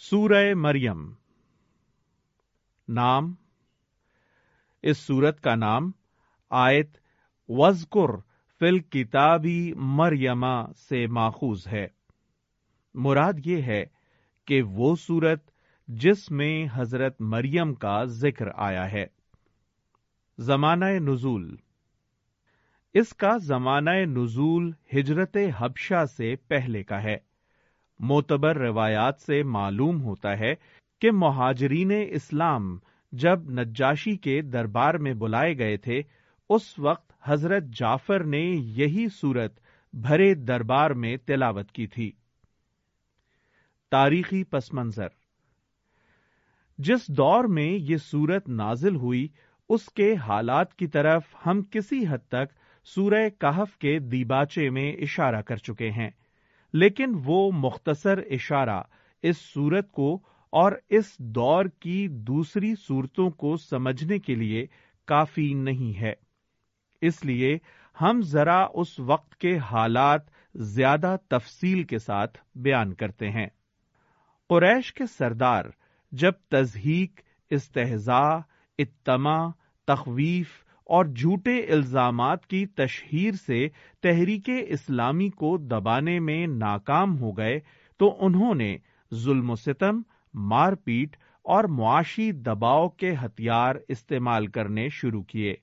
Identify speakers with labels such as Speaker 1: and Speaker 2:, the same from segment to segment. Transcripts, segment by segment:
Speaker 1: سورہ مریم۔ نام۔ اس سورت کا نام آیت وزقر فل کتابی مریما سے ماخوذ ہے۔ مراد یہ ہے کہ وہ سورت جس میں حضرت مریم کا ذکر آیا ہے۔ زمانہ نزول۔ اس کا زمانہ نزول ہجرت حبشہ سے پہلے کا ہے۔ معتبر روایات سے معلوم ہوتا ہے کہ مہاجرین اسلام جب نجاشی کے دربار میں بلائے گئے تھے، اس وقت حضرت جعفر نے یہی صورت بھرے دربار میں تلاوت کی تھی۔ تاریخی پس منظر۔ جس دور میں یہ صورت نازل ہوئی، اس کے حالات کی طرف ہم کسی حد تک سورہ کہف کے دیباچے میں اشارہ کر چکے ہیں۔ لیکن وہ مختصر اشارہ اس صورت کو اور اس دور کی دوسری صورتوں کو سمجھنے کے لیے کافی نہیں ہے۔ اس لیے ہم ذرا اس وقت کے حالات زیادہ تفصیل کے ساتھ بیان کرتے ہیں۔ قریش کے سردار جب تزہیق استحزا اتما تخویف اور جھوٹے الزامات کی تشہیر سے تحریک اسلامی کو دبانے میں ناکام ہو گئے تو انہوں نے ظلم و ستم، مار پیٹ اور معاشی دباؤ کے ہتھیار استعمال کرنے شروع کیے۔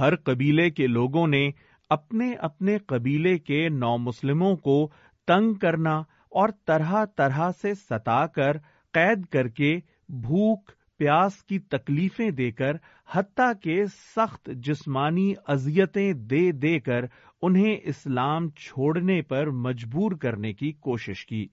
Speaker 1: ہر قبیلے کے لوگوں نے اپنے اپنے قبیلے کے نو مسلموں کو تنگ کرنا اور طرح طرح سے ستا کر، قید کر کے بھوک پیاس کی تکلیفیں دے کر، حتیٰ کے سخت جسمانی اذیتیں دے دے کر انہیں اسلام چھوڑنے پر مجبور کرنے کی کوشش کی۔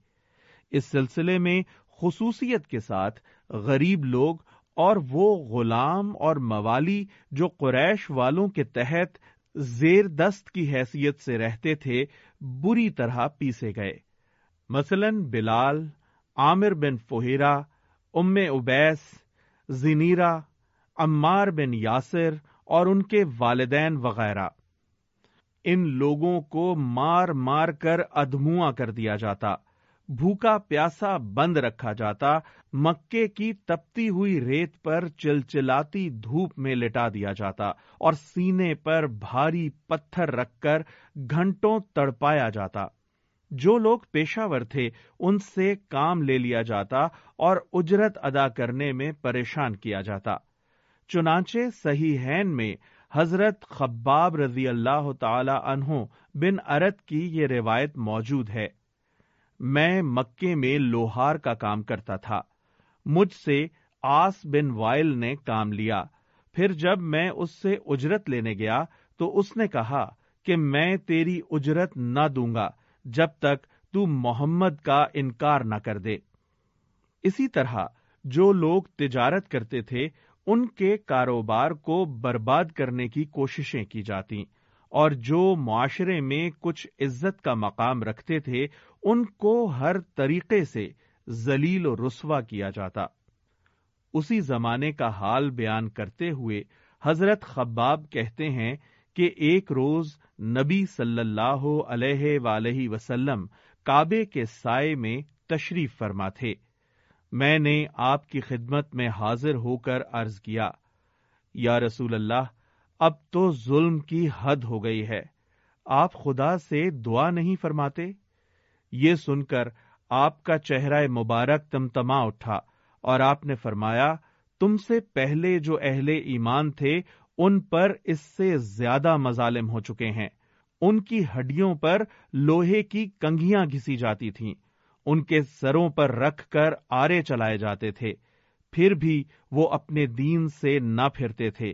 Speaker 1: اس سلسلے میں خصوصیت کے ساتھ غریب لوگ اور وہ غلام اور موالی جو قریش والوں کے تحت زیر دست کی حیثیت سے رہتے تھے، بری طرح پیسے گئے۔ مثلا بلال، عامر بن فہیرا ام ابیس زنیرا عمار بن یاسر اور ان کے والدین وغیرہ۔ ان لوگوں کو مار مار کر ادموا کر دیا جاتا، بھوکا پیاسا بند رکھا جاتا، مکے کی تپتی ہوئی ریت پر چلچلاتی دھوپ میں لٹا دیا جاتا اور سینے پر بھاری پتھر رکھ کر گھنٹوں تڑپایا جاتا۔ جو لوگ پیشہ ور تھے، ان سے کام لے لیا جاتا اور اجرت ادا کرنے میں پریشان کیا جاتا۔ چنانچہ صحیح ہین میں حضرت خباب رضی اللہ تعالی عنہ بن ارت کی یہ روایت موجود ہے۔ میں مکے میں لوہار کا کام کرتا تھا۔ مجھ سے آس بن وائل نے کام لیا۔ پھر جب میں اس سے اجرت لینے گیا تو اس نے کہا کہ میں تیری اجرت نہ دوں گا۔ جب تک تو محمد کا انکار نہ کر دے۔ اسی طرح جو لوگ تجارت کرتے تھے، ان کے کاروبار کو برباد کرنے کی کوششیں کی جاتی، اور جو معاشرے میں کچھ عزت کا مقام رکھتے تھے، ان کو ہر طریقے سے ذلیل و رسوا کیا جاتا۔ اسی زمانے کا حال بیان کرتے ہوئے حضرت خباب کہتے ہیں کہ ایک روز نبی صلی اللہ علیہ ولیہ وسلم کعبے کے سائے میں تشریف فرما تھے۔ میں نے آپ کی خدمت میں حاضر ہو کر عرض کیا، یا رسول اللہ، اب تو ظلم کی حد ہو گئی ہے۔ آپ خدا سے دعا نہیں فرماتے؟ یہ سن کر آپ کا چہرہ مبارک تمتما اٹھا اور آپ نے فرمایا، تم سے پہلے جو اہل ایمان تھے ان پر اس سے زیادہ مظالم ہو چکے ہیں۔ ان کی ہڈیوں پر لوہے کی کنگیاں گھسی جاتی تھیں۔ ان کے سروں پر رکھ کر آرے چلائے جاتے تھے۔ پھر بھی وہ اپنے دین سے نہ پھرتے تھے۔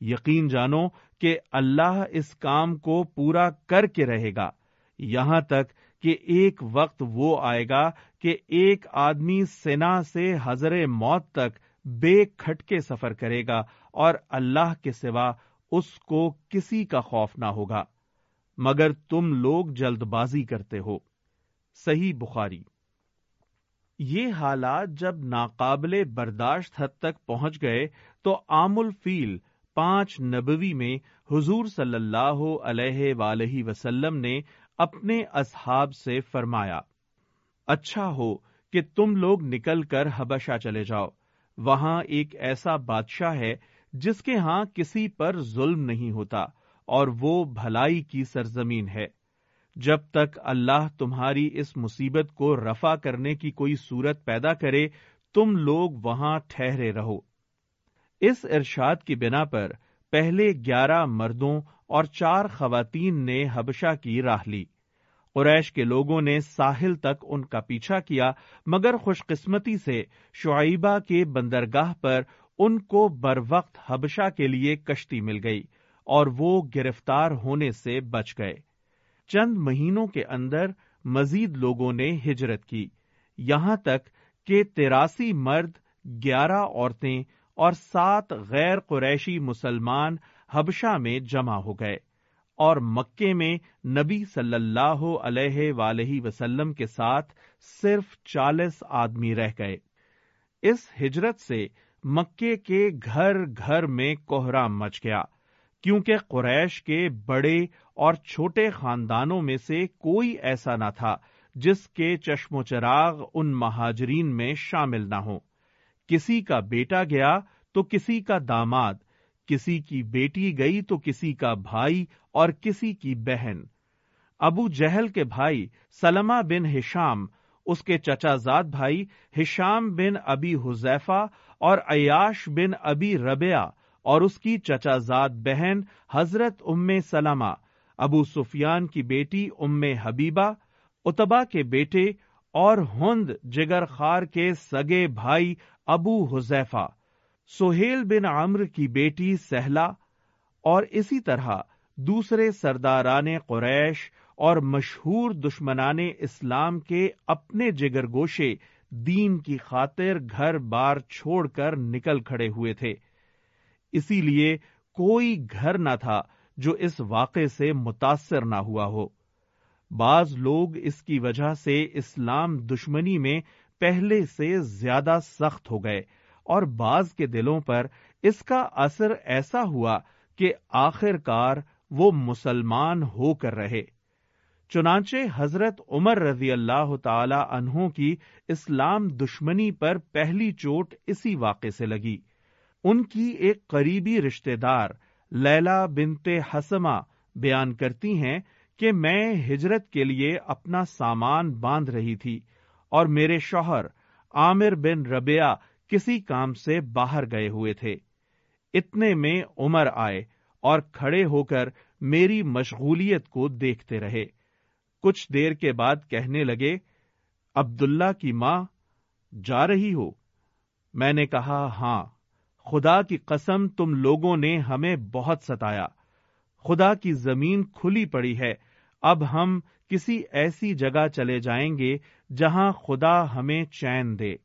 Speaker 1: یقین جانو کہ اللہ اس کام کو پورا کر کے رہے گا۔ یہاں تک کہ ایک وقت وہ آئے گا کہ ایک آدمی سنا سے حضر موت تک بے کھٹکے سفر کرے گا اور اللہ کے سوا اس کو کسی کا خوف نہ ہوگا۔ مگر تم لوگ جلد بازی کرتے ہو۔ صحیح بخاری۔ یہ حالات جب ناقابل برداشت حد تک پہنچ گئے تو عام الفیل پانچ نبوی میں حضور صلی اللہ علیہ ولیہ وسلم نے اپنے اصحاب سے فرمایا اچھا ہو کہ تم لوگ نکل کر حبشہ چلے جاؤ۔ وہاں ایک ایسا بادشاہ ہے جس کے ہاں کسی پر ظلم نہیں ہوتا اور وہ بھلائی کی سرزمین ہے۔ جب تک اللہ تمہاری اس مصیبت کو رفع کرنے کی کوئی صورت پیدا کرے، تم لوگ وہاں ٹھہرے رہو۔ اس ارشاد کی بنا پر پہلے گیارہ مردوں اور چار خواتین نے حبشہ کی راہ لی۔ قریش کے لوگوں نے ساحل تک ان کا پیچھا کیا، مگر خوش قسمتی سے شعیبہ کے بندرگاہ پر ان کو بر وقت حبشہ کے لیے کشتی مل گئی اور وہ گرفتار ہونے سے بچ گئے۔ چند مہینوں کے اندر مزید لوگوں نے ہجرت کی۔ یہاں تک کہ تراسی مرد، گیارہ عورتیں اور سات غیر قریشی مسلمان حبشہ میں جمع ہو گئے۔ اور مکے میں نبی صلی اللہ علیہ ولیہ وسلم کے ساتھ صرف چالیس آدمی رہ گئے۔ اس ہجرت سے مکے کے گھر گھر میں کوہرام مچ گیا، کیونکہ قریش کے بڑے اور چھوٹے خاندانوں میں سے کوئی ایسا نہ تھا جس کے چشم و چراغ ان مہاجرین میں شامل نہ ہو کسی کا بیٹا گیا تو کسی کا داماد کسی کی بیٹی گئی تو کسی کا بھائی اور کسی کی بہن۔ ابو جہل کے بھائی سلمہ بن ہشام، اس کے چچا زاد بھائی ہشام بن ابی حذیفہ اور عیاش بن ابی ربیہ اور اس کی چچا زاد بہن حضرت ام سلمہ۔ ابو سفیان کی بیٹی ام حبیبہ اتبا کے بیٹے اور ہند جگر خار کے سگے بھائی ابو حذیفہ۔ سہیل بن عمر کی بیٹی سہلا اور اسی طرح دوسرے سرداران قریش اور مشہور دشمنان اسلام کے اپنے جگر گوشے دین کی خاطر گھر بار چھوڑ کر نکل کھڑے ہوئے تھے۔ اسی لیے کوئی گھر نہ تھا جو اس واقعے سے متاثر نہ ہوا ہو۔ بعض لوگ اس کی وجہ سے اسلام دشمنی میں پہلے سے زیادہ سخت ہو گئے۔ اور بعض کے دلوں پر اس کا اثر ایسا ہوا کہ آخر کار وہ مسلمان ہو کر رہے۔ چنانچہ حضرت عمر رضی اللہ تعالی انہوں کی اسلام دشمنی پر پہلی چوٹ اسی واقعے سے لگی۔ ان کی ایک قریبی رشتہ دار لیلا بنتے حسما بیان کرتی ہیں کہ میں ہجرت کے لیے اپنا سامان باندھ رہی تھی اور میرے شوہر عامر بن ربیا کسی کام سے باہر گئے ہوئے تھے۔ اتنے میں عمر آئے اور کھڑے ہو کر میری مشغولیت کو دیکھتے رہے۔ کچھ دیر کے بعد کہنے لگے، عبداللہ کی ماں، جا رہی ہو؟ میں نے کہا ہاں خدا کی قسم، تم لوگوں نے ہمیں بہت ستایا۔ خدا کی زمین کھلی پڑی ہے۔ اب ہم کسی ایسی جگہ چلے جائیں گے جہاں خدا ہمیں چین دے۔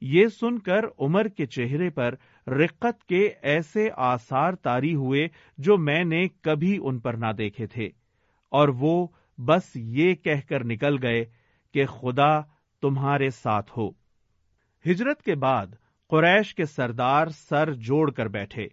Speaker 1: یہ سن کر عمر کے چہرے پر رقت کے ایسے آثار تاری ہوئے جو میں نے کبھی ان پر نہ دیکھے تھے۔ اور وہ بس یہ کہہ کر نکل گئے کہ خدا تمہارے ساتھ ہو۔ ہجرت کے بعد قریش کے سردار سر جوڑ کر بیٹھے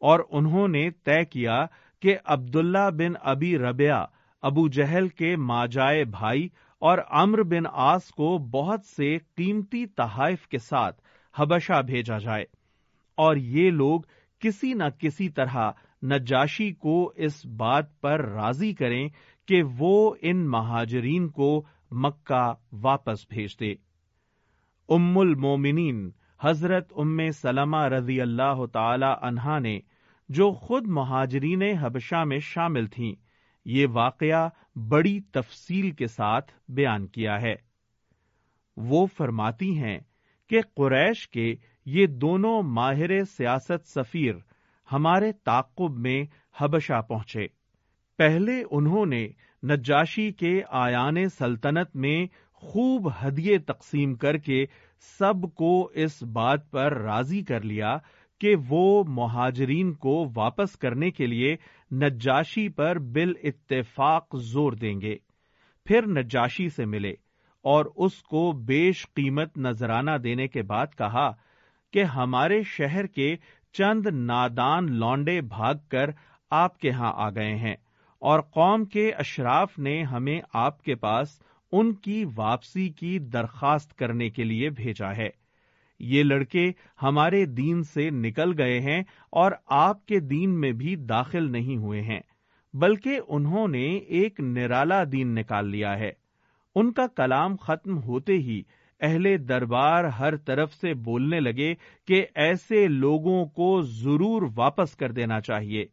Speaker 1: اور انہوں نے طے کیا کہ عبداللہ بن ابی ربیا ابو جہل کے ماجائے بھائی اور امر بن آس کو بہت سے قیمتی تحائف کے ساتھ حبشہ بھیجا جائے اور یہ لوگ کسی نہ کسی طرح نجاشی کو اس بات پر راضی کریں کہ وہ ان مہاجرین کو مکہ واپس بھیج دے۔ ام المومنین حضرت ام سلمہ رضی اللہ تعالی عنہا نے، جو خود مہاجرین حبشہ میں شامل تھیں۔ یہ واقعہ بڑی تفصیل کے ساتھ بیان کیا ہے۔ وہ فرماتی ہیں کہ قریش کے یہ دونوں ماہر سیاست سفیر ہمارے تعقب میں حبشہ پہنچے۔ پہلے انہوں نے نجاشی کے آیان سلطنت میں خوب ہدیے تقسیم کر کے سب کو اس بات پر راضی کر لیا کہ وہ مہاجرین کو واپس کرنے کے لیے نجاشی پر بال اتفاق زور دیں گے۔ پھر نجاشی سے ملے اور اس کو بیش قیمت نذرانہ دینے کے بعد کہا کہ ہمارے شہر کے چند نادان لانڈے بھاگ کر آپ کے ہاں آ گئے ہیں اور قوم کے اشراف نے ہمیں آپ کے پاس ان کی واپسی کی درخواست کرنے کے لیے بھیجا ہے۔ یہ لڑکے ہمارے دین سے نکل گئے ہیں اور آپ کے دین میں بھی داخل نہیں ہوئے ہیں، بلکہ انہوں نے ایک نرالا دین نکال لیا ہے۔ ان کا کلام ختم ہوتے ہی اہل دربار ہر طرف سے بولنے لگے کہ ایسے لوگوں کو ضرور واپس کر دینا چاہیے۔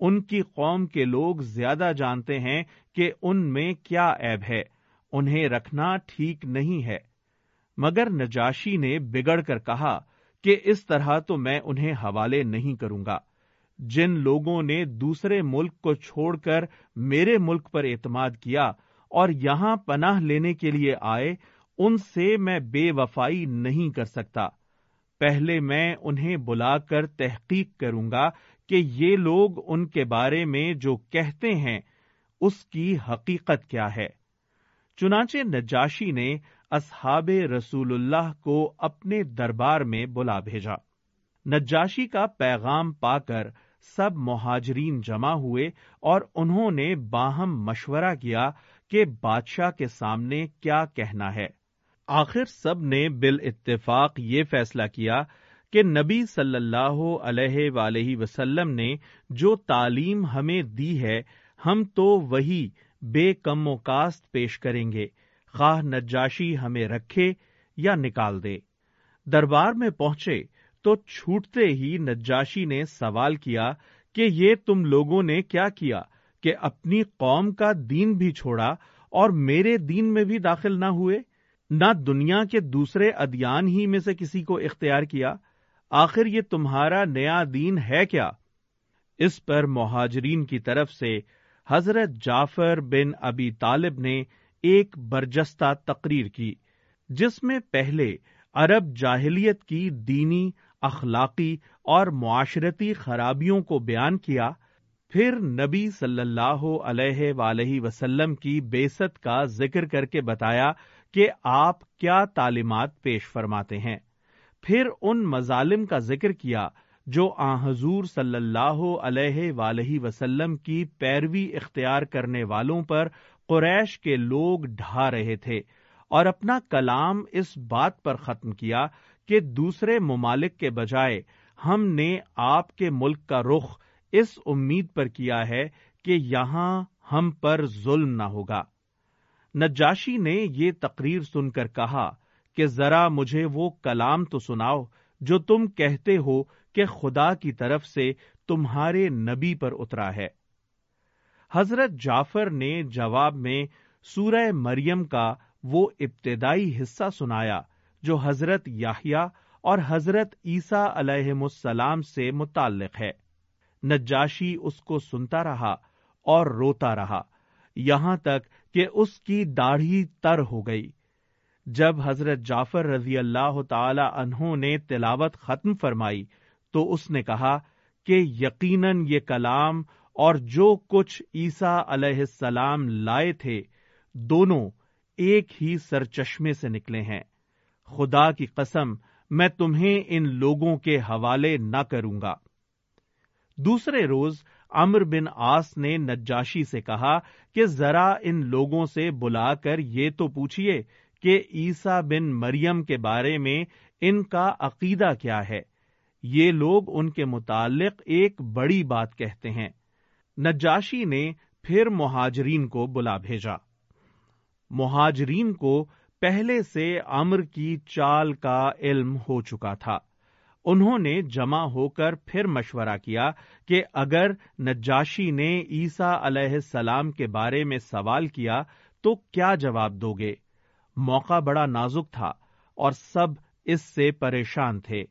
Speaker 1: ان کی قوم کے لوگ زیادہ جانتے ہیں کہ ان میں کیا عیب ہے۔ انہیں رکھنا ٹھیک نہیں ہے۔ مگر نجاشی نے بگڑ کر کہا کہ اس طرح تو میں انہیں حوالے نہیں کروں گا۔ جن لوگوں نے دوسرے ملک کو چھوڑ کر میرے ملک پر اعتماد کیا اور یہاں پناہ لینے کے لیے آئے، ان سے میں بے وفائی نہیں کر سکتا۔ پہلے میں انہیں بلا کر تحقیق کروں گا کہ یہ لوگ ان کے بارے میں جو کہتے ہیں، اس کی حقیقت کیا ہے۔ چنانچہ نجاشی نے اصحاب رسول اللہ کو اپنے دربار میں بلا بھیجا۔ نجاشی کا پیغام پا کر سب مہاجرین جمع ہوئے اور انہوں نے باہم مشورہ کیا کہ بادشاہ کے سامنے کیا کہنا ہے۔ آخر سب نے بال اتفاق یہ فیصلہ کیا کہ نبی صلی اللہ علیہ ولیہ وسلم نے جو تعلیم ہمیں دی ہے، ہم تو وہی بے کم و کاست پیش کریں گے۔ خواہ نجاشی ہمیں رکھے یا نکال دے۔ دربار میں پہنچے تو چھوٹتے ہی نجاشی نے سوال کیا کہ یہ تم لوگوں نے کیا کیا کہ اپنی قوم کا دین بھی چھوڑا اور میرے دین میں بھی داخل نہ ہوئے؟ نہ دنیا کے دوسرے ادیان ہی میں سے کسی کو اختیار کیا؟ آخر یہ تمہارا نیا دین ہے کیا؟ اس پر مہاجرین کی طرف سے حضرت جعفر بن ابی طالب نے ایک برجستہ تقریر کی، جس میں پہلے عرب جاہلیت کی دینی، اخلاقی اور معاشرتی خرابیوں کو بیان کیا، پھر نبی صلی اللہ علیہ ولیہ وسلم کی بیست کا ذکر کر کے بتایا کہ آپ کیا تعلیمات پیش فرماتے ہیں۔ پھر ان مظالم کا ذکر کیا جو آ حضور صلی اللہ علیہ ولیہ وسلم کی پیروی اختیار کرنے والوں پر قریش کے لوگ ڈھا رہے تھے اور اپنا کلام اس بات پر ختم کیا کہ دوسرے ممالک کے بجائے ہم نے آپ کے ملک کا رخ اس امید پر کیا ہے کہ یہاں ہم پر ظلم نہ ہوگا۔ نجاشی نے یہ تقریر سن کر کہا کہ ذرا مجھے وہ کلام تو سناؤ جو تم کہتے ہو کہ خدا کی طرف سے تمہارے نبی پر اترا ہے۔ حضرت جعفر نے جواب میں سورہ مریم کا وہ ابتدائی حصہ سنایا جو حضرت یاہیا اور حضرت عیسیٰ علیہ السلام سے متعلق ہے۔ نجاشی اس کو سنتا رہا اور روتا رہا، یہاں تک کہ اس کی داڑھی تر ہو گئی۔ جب حضرت جعفر رضی اللہ تعالی انہوں نے تلاوت ختم فرمائی تو اس نے کہا کہ یقیناً یہ کلام اور جو کچھ عیسیٰ علیہ السلام لائے تھے، دونوں ایک ہی سرچشمے سے نکلے ہیں۔ خدا کی قسم، میں تمہیں ان لوگوں کے حوالے نہ کروں گا۔ دوسرے روز امر بن آس نے نجاشی سے کہا کہ ذرا ان لوگوں سے بلا کر یہ تو پوچھئے کہ عیسا بن مریم کے بارے میں ان کا عقیدہ کیا ہے۔ یہ لوگ ان کے متعلق ایک بڑی بات کہتے ہیں۔ نجاشی نے پھر مہاجرین کو بلا بھیجا۔ مہاجرین کو پہلے سے امر کی چال کا علم ہو چکا تھا۔ انہوں نے جمع ہو کر پھر مشورہ کیا کہ اگر نجاشی نے عیسا علیہ السلام کے بارے میں سوال کیا تو کیا جواب دو گے؟ موقع بڑا نازک تھا اور سب اس سے پریشان تھے۔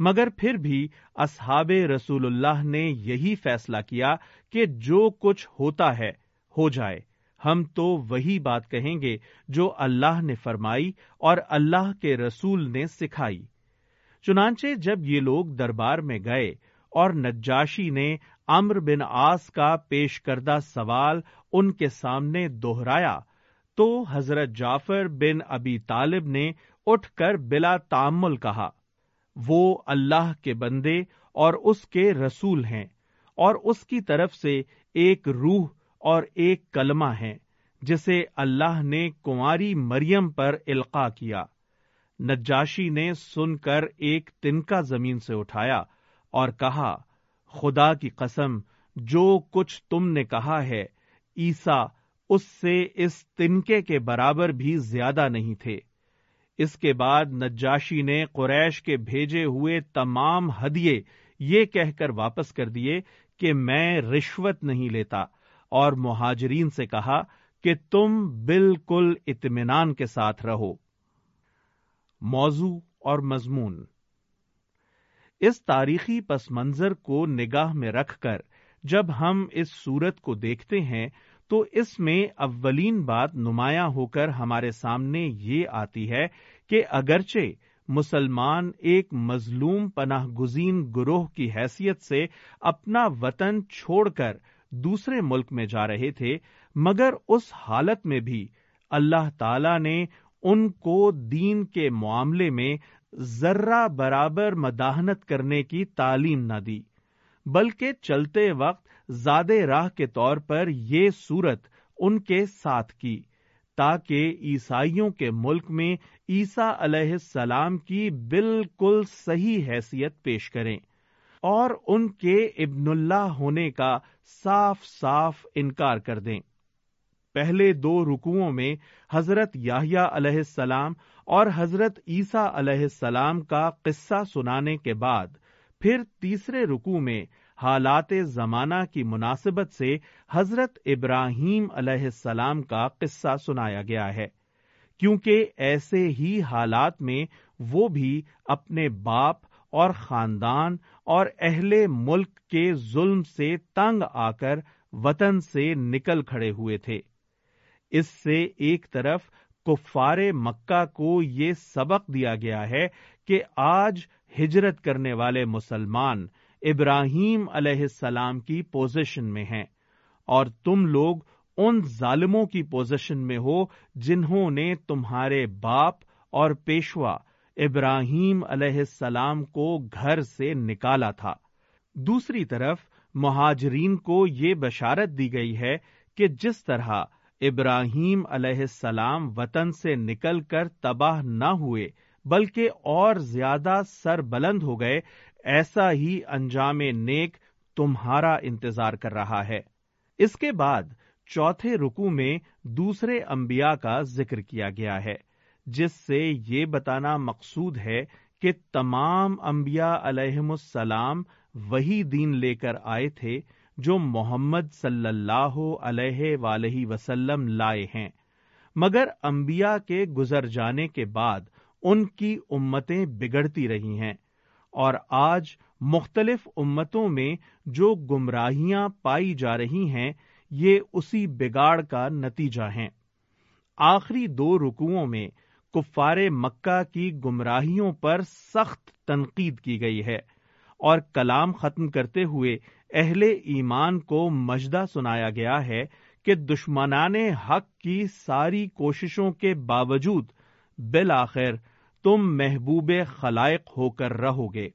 Speaker 1: مگر پھر بھی اصحاب رسول اللہ نے یہی فیصلہ کیا کہ جو کچھ ہوتا ہے، ہو جائے۔ ہم تو وہی بات کہیں گے جو اللہ نے فرمائی اور اللہ کے رسول نے سکھائی۔ چنانچہ جب یہ لوگ دربار میں گئے اور نجاشی نے امر بن آس کا پیش کردہ سوال ان کے سامنے دوہرایا تو حضرت جعفر بن ابی طالب نے اٹھ کر بلا تعمل کہا۔ وہ اللہ کے بندے اور اس کے رسول ہیں اور اس کی طرف سے ایک روح اور ایک کلمہ ہیں جسے اللہ نے کماری مریم پر القا کیا۔ نجاشی نے سن کر ایک تنکا زمین سے اٹھایا اور کہا، خدا کی قسم، جو کچھ تم نے کہا ہے عیسا اس سے اس تنکے کے برابر بھی زیادہ نہیں تھے۔ اس کے بعد نجاشی نے قریش کے بھیجے ہوئے تمام ہدیے یہ کہہ کر واپس کر دیے کہ میں رشوت نہیں لیتا اور مہاجرین سے کہا کہ تم بالکل اطمینان کے ساتھ رہو۔ موضوع اور مضمون۔ اس تاریخی پس منظر کو نگاہ میں رکھ کر جب ہم اس صورت کو دیکھتے ہیں تو اس میں اولین بات نمایاں ہو کر ہمارے سامنے یہ آتی ہے کہ اگرچہ مسلمان ایک مظلوم پناہ گزین گروہ کی حیثیت سے اپنا وطن چھوڑ کر دوسرے ملک میں جا رہے تھے، مگر اس حالت میں بھی اللہ تعالی نے ان کو دین کے معاملے میں ذرہ برابر مداحنت کرنے کی تعلیم نہ دی۔ بلکہ چلتے وقت زیادہ راہ کے طور پر یہ صورت ان کے ساتھ کی، تاکہ عیسائیوں کے ملک میں عیسیٰ علیہ السلام کی بالکل صحیح حیثیت پیش کریں۔ اور ان کے ابن اللہ ہونے کا صاف صاف انکار کر دیں۔ پہلے دو رکوؤں میں حضرت یاہیا علیہ السلام اور حضرت عیسیٰ علیہ السلام کا قصہ سنانے کے بعد پھر تیسرے رکو میں حالات زمانہ کی مناسبت سے حضرت ابراہیم علیہ السلام کا قصہ سنایا گیا ہے۔ کیونکہ ایسے ہی حالات میں وہ بھی اپنے باپ اور خاندان اور اہل ملک کے ظلم سے تنگ آ کر وطن سے نکل کھڑے ہوئے تھے۔ اس سے ایک طرف کفار مکہ کو یہ سبق دیا گیا ہے کہ آج ہجرت کرنے والے مسلمان ابراہیم علیہ السلام کی پوزیشن میں ہیں اور تم لوگ ان ظالموں کی پوزیشن میں ہو جنہوں نے تمہارے باپ اور پیشوا ابراہیم علیہ السلام کو گھر سے نکالا تھا۔ دوسری طرف مہاجرین کو یہ بشارت دی گئی ہے کہ جس طرح ابراہیم علیہ السلام وطن سے نکل کر تباہ نہ ہوئے بلکہ اور زیادہ سر بلند ہو گئے، ایسا ہی انجام نیک تمہارا انتظار کر رہا ہے۔ اس کے بعد چوتھے رکو میں دوسرے انبیاء کا ذکر کیا گیا ہے، جس سے یہ بتانا مقصود ہے کہ تمام انبیاء علیہم السلام وہی دین لے کر آئے تھے جو محمد صلی اللہ علیہ ولیہ وسلم لائے ہیں۔ مگر انبیاء کے گزر جانے کے بعد ان کی امتیں بگڑتی رہی ہیں اور آج مختلف امتوں میں جو گمراہیاں پائی جا رہی ہیں، یہ اسی بگاڑ کا نتیجہ ہیں۔ آخری دو رکوؤں میں کفار مکہ کی گمراہیوں پر سخت تنقید کی گئی ہے اور کلام ختم کرتے ہوئے اہل ایمان کو مجدہ سنایا گیا ہے کہ دشمنان حق کی ساری کوششوں کے باوجود بالآخر تم محبوب خلائق ہو کر رہو گے۔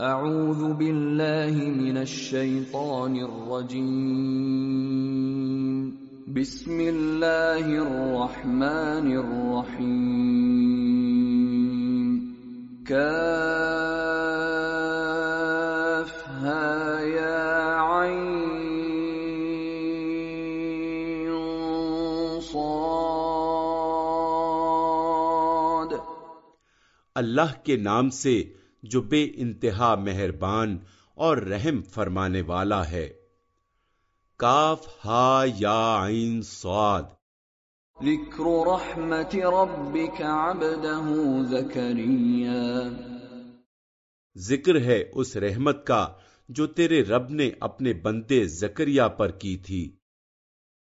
Speaker 2: اعوذ باللہ من الشیطان الرجیم۔ بسم اللہ الرحمن الرحیم۔ کاف
Speaker 3: اللہ کے نام سے جو بے انتہا مہربان اور رحم فرمانے والا ہے۔ کاف ہا یا عین سعاد
Speaker 2: ذکر رحمت ربک عبده زکریا۔
Speaker 3: ذکر ہے اس رحمت کا جو تیرے رب نے اپنے بندے زکریا پر کی تھی۔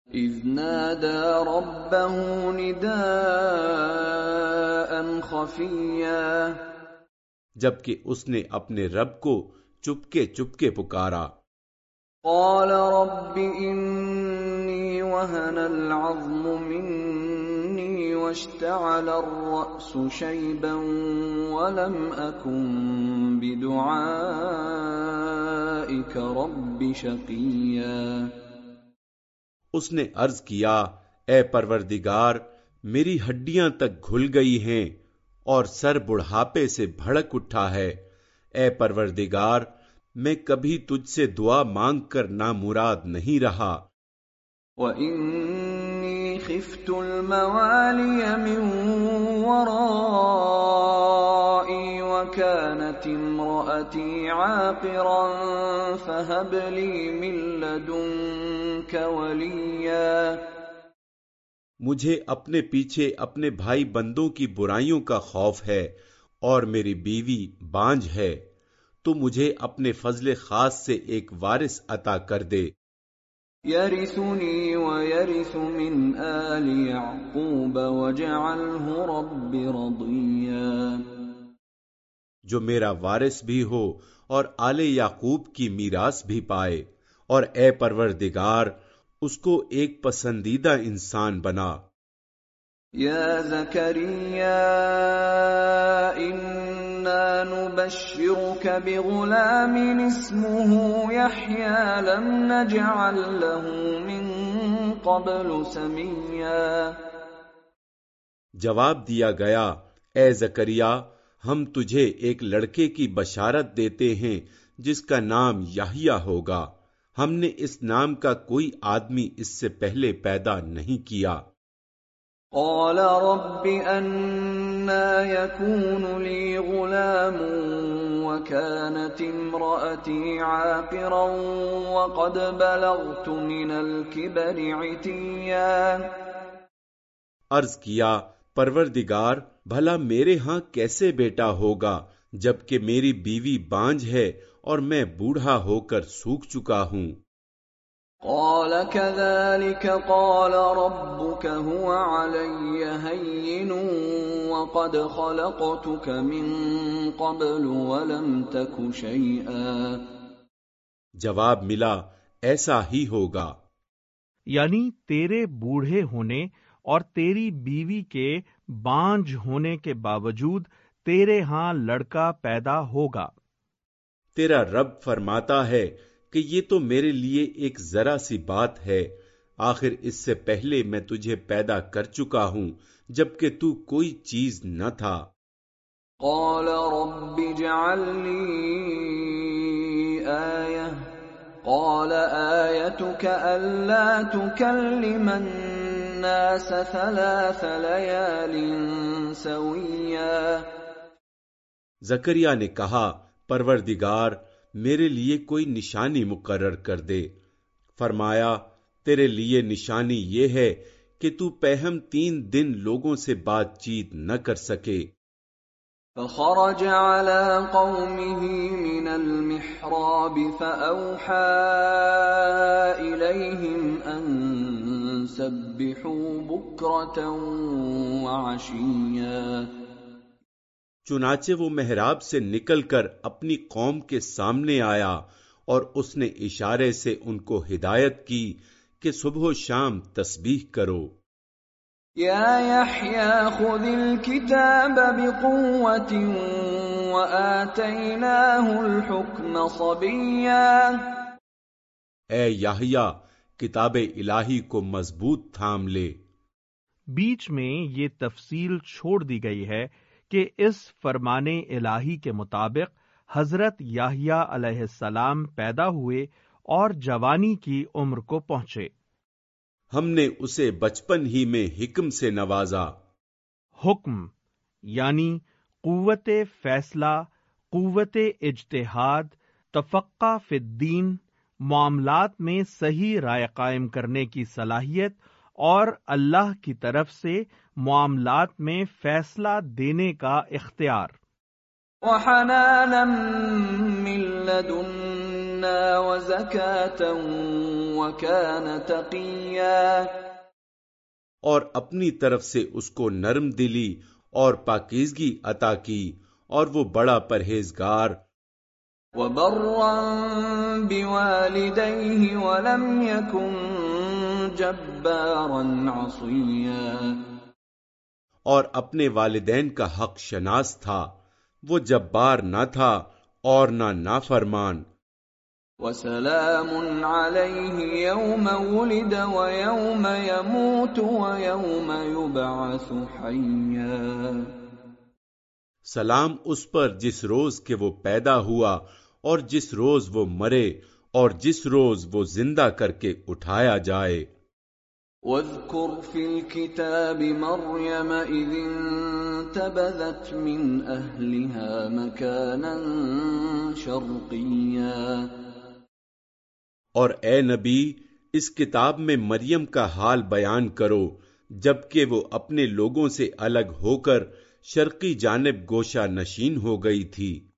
Speaker 2: اذ نادا ربه نداء خفیا
Speaker 3: جبکہ اس نے اپنے رب کو چپکے چپکے پکارا۔
Speaker 2: قال رب انی وهن العظم مني واشتعل الرأس شيبا ولم أكن بدعائك رب شقيا
Speaker 3: اس نے عرض کیا اے پروردگار میری ہڈیاں تک گھل گئی ہیں اور سر بڑھاپے سے بھڑک اٹھا ہے۔ اے پروردگار، میں کبھی تجھ سے دعا مانگ کر نامراد نہیں رہا۔
Speaker 2: وَإِنِّي خِفْتُ الْمَوَالِيَ مِن وَرَائِي وَكَانَتِ امْرَأَتِي عَاقِرًا فَهَبْ لِي مِن لَّدُنكَ وَلِيًّا
Speaker 3: مجھے اپنے پیچھے اپنے بھائی بندوں کی برائیوں کا خوف ہے اور میری بیوی بانج ہے تو مجھے اپنے فضل خاص سے ایک وارث عطا کر دے۔
Speaker 2: يرثني ويرث من آل يعقوب وجعله رب رضيا
Speaker 3: جو میرا وارث بھی ہو اور آل یعقوب کی میراث بھی پائے۔ اور اے پروردگار اس کو ایک پسندیدہ انسان بنا۔
Speaker 2: یا زکریا انا نبشرك بغلام اسمه يحيى لم نجعل له من قبل سميا
Speaker 3: جواب دیا گیا اے زکریا ہم تجھے ایک لڑکے کی بشارت دیتے ہیں جس کا نام یحییٰ ہوگا۔ ہم نے اس نام کا کوئی آدمی اس سے پہلے پیدا نہیں کیا۔
Speaker 2: قال رب انا يكون لي غلام وكانت امرأتي عاقرا وقد بلغت من الكبر عتيا۔
Speaker 3: عرض کیا پروردگار بھلا میرے ہاں کیسے بیٹا ہوگا جبکہ میری بیوی بانج ہے اور میں بوڑھا ہو کر سوکھ چکا ہوں۔
Speaker 2: قال كذلك قال ربك هو علي هين وقد خلقتك من قبل ولم تك شيئا۔
Speaker 3: جواب ملا ایسا ہی ہوگا۔
Speaker 1: یعنی تیرے بوڑھے ہونے اور تیری بیوی کے بانج ہونے کے باوجود تیرے ہاں لڑکا پیدا ہوگا۔
Speaker 3: تیرا رب فرماتا ہے کہ یہ تو میرے لیے ایک ذرا سی بات ہے۔ آخر اس سے پہلے میں تجھے پیدا کر چکا ہوں جبکہ تو کوئی چیز نہ تھا۔
Speaker 2: قال رب جعل آية قال آيتك ألا تكلم الناس ثلاث ليال سويا
Speaker 3: زکریا نے کہا پروردگار میرے لیے کوئی نشانی مقرر کر دے۔ فرمایا، تیرے لیے نشانی یہ ہے کہ تو پہم تین دن لوگوں سے بات چیت نہ کر سکے۔
Speaker 2: فخرج على قومه من المحراب فأوحى إليهم أن سبحوا بكرة وعشيا۔
Speaker 3: چنانچہ وہ محراب سے نکل کر اپنی قوم کے سامنے آیا اور اس نے اشارے سے ان کو ہدایت کی کہ صبح و شام تسبیح کرو۔
Speaker 2: یا خذ الكتاب الحکم صبیا۔
Speaker 3: اے یحییٰ کتاب الہی کو مضبوط تھام لے۔
Speaker 1: بیچ میں یہ تفصیل چھوڑ دی گئی ہے کہ اس فرمان الہی کے مطابق حضرت یاہیا علیہ السلام پیدا ہوئے اور جوانی کی عمر کو پہنچے۔
Speaker 3: ہم نے اسے بچپن ہی میں حکم سے نوازا۔
Speaker 1: حکم یعنی قوت فیصلہ قوت اجتہاد تفقہ الدین معاملات میں صحیح رائے قائم کرنے کی صلاحیت اور اللہ کی طرف سے معاملات میں فیصلہ دینے کا اختیار۔
Speaker 3: اور اپنی طرف سے اس کو نرم دلی اور پاکیزگی عطا کی اور وہ بڑا پرہیزگار۔
Speaker 2: بِوَالِدَيْهِ وَلَمْ يَكُنْ
Speaker 3: اور اپنے والدین کا حق شناس تھا۔ وہ جبار نہ تھا اور نہ نافرمان۔
Speaker 2: وسلام عليه يوم ولد ويوم يموت ويوم يبعث حيا۔
Speaker 3: سلام اس پر جس روز کہ وہ پیدا ہوا اور جس روز وہ مرے اور جس روز وہ زندہ کر کے اٹھایا جائے۔
Speaker 2: واذكر في الكتاب مريم إذ انتبذت من أهلها مكانا شرقيا.
Speaker 3: اور اے نبی اس کتاب میں مریم کا حال بیان کرو جبکہ وہ اپنے لوگوں سے الگ ہو کر شرقی جانب گوشہ نشین ہو گئی تھی۔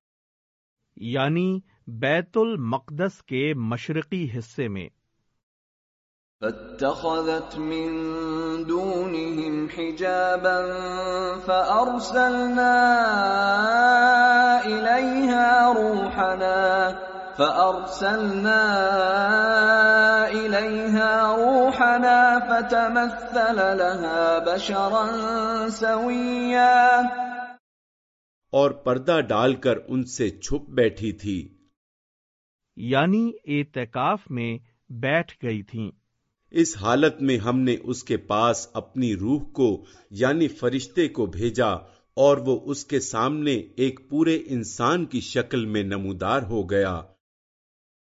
Speaker 1: یعنی بیت المقدس کے مشرقی حصے میں۔
Speaker 2: فاتخذت من دونهم حجابا فأرسلنا إليها روحنا فأرسلنا إليها روحنا فتمثل لها بشرا سويا
Speaker 3: اور پردہ ڈال کر ان سے چھپ بیٹھی تھی۔
Speaker 1: یعنی اعتکاف میں بیٹھ گئی تھیں۔
Speaker 3: اس حالت میں ہم نے اس کے پاس اپنی روح کو یعنی فرشتے کو بھیجا اور وہ اس کے سامنے ایک پورے انسان کی شکل میں نمودار ہو گیا۔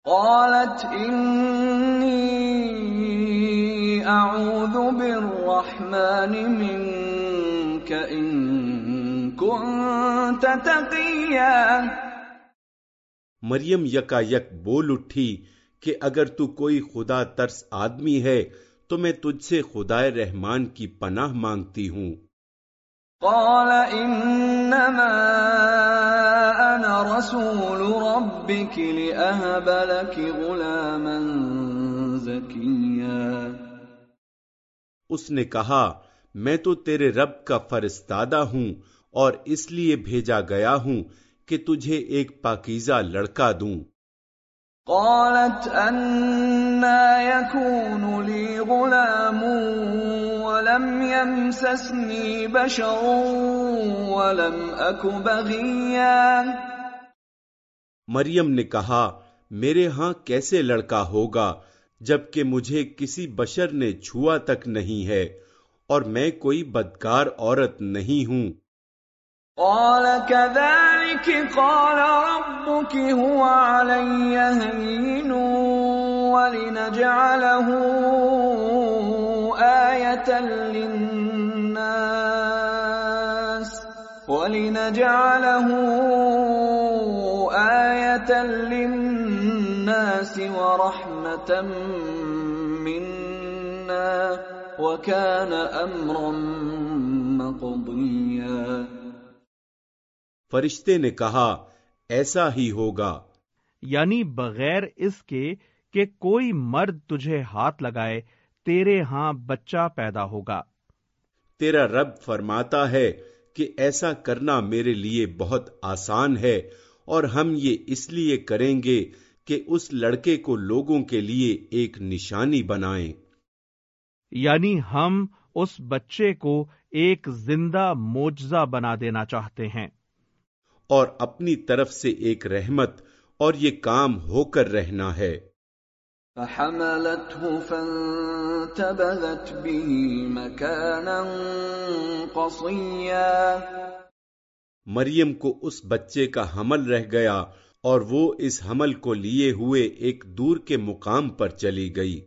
Speaker 2: قالت إني أعوذ بالرحمن منك إن كنت تقيا
Speaker 3: مریم یکا یک بول اٹھی۔ کہ اگر تو کوئی خدا ترس آدمی ہے تو میں تجھ سے خدا رحمان کی پناہ مانگتی ہوں۔
Speaker 2: قال إنما أنا رسول ربك لأهب لك غلاما زكيا
Speaker 3: اس نے کہا میں تو تیرے رب کا فرستادہ ہوں اور اس لیے بھیجا گیا ہوں کہ تجھے ایک پاکیزہ لڑکا دوں۔
Speaker 2: قالت أنا يكون لي غلام ولم يمسسني بشر ولم أك بغيا.
Speaker 3: مریم نے کہا، میرے ہاں کیسے لڑکا ہوگا جبکہ مجھے کسی بشر نے چھوا تک نہیں ہے اور میں کوئی بدکار عورت نہیں ہوں۔
Speaker 2: قال كذلك قال ربك هو علي هين ولنجعله آية للناس ولنجعله آية للناس ورحمة منا وكان أمرا مقضيا
Speaker 3: فرشتے نے کہا ایسا ہی ہوگا۔
Speaker 1: یعنی بغیر اس کے کہ کوئی مرد تجھے ہاتھ لگائے تیرے ہاں بچہ پیدا ہوگا۔
Speaker 3: تیرا رب فرماتا ہے کہ ایسا کرنا میرے لیے بہت آسان ہے اور ہم یہ اس لیے کریں گے کہ اس لڑکے کو لوگوں کے لیے ایک نشانی بنائیں۔
Speaker 1: یعنی ہم اس بچے کو ایک زندہ موجزہ بنا دینا چاہتے ہیں۔
Speaker 3: اور اپنی طرف سے ایک رحمت اور یہ کام ہو کر رہنا ہے۔
Speaker 2: فحملته فانتبذت به مكانا قصيا۔
Speaker 3: مریم کو اس بچے کا حمل رہ گیا اور وہ اس حمل کو لیے ہوئے ایک دور کے مقام پر چلی گئی۔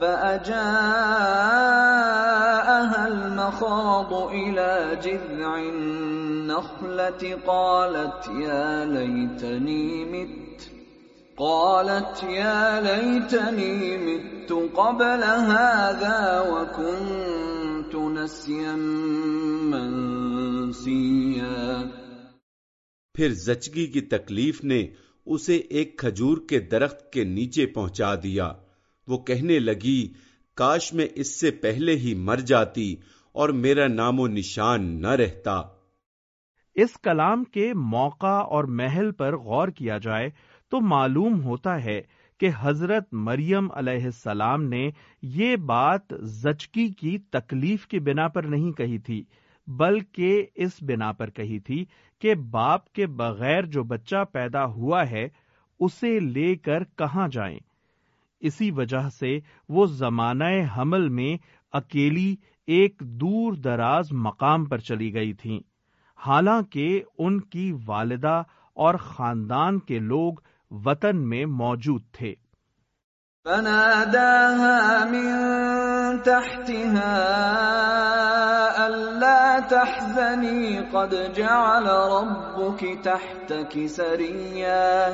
Speaker 2: فأجاءها المخاض إلى جذع النخلة قالت يا ليتني مت قالت يا ليتني مت قبل هذا وكنت نسيا منسيا
Speaker 3: پھر زچگی کی تکلیف نے اسے ایک کھجور کے درخت کے نیچے پہنچا دیا۔ وہ کہنے لگی، کاش میں اس سے پہلے ہی مر جاتی اور میرا نام و نشان نہ رہتا۔
Speaker 1: اس کلام کے موقع اور محل پر غور کیا جائے تو معلوم ہوتا ہے کہ حضرت مریم علیہ السلام نے یہ بات زچکی کی تکلیف کی بنا پر نہیں کہی تھی، بلکہ اس بنا پر کہی تھی کہ باپ کے بغیر جو بچہ پیدا ہوا ہے، اسے لے کر کہاں جائیں۔ اسی وجہ سے وہ زمانہ حمل میں اکیلی ایک دور دراز مقام پر چلی گئی تھیں۔ حالانکہ ان کی والدہ اور خاندان کے لوگ وطن میں موجود تھے۔
Speaker 2: فناداها من تحتها ألا تحزني قد جعل ربك تحتك سريا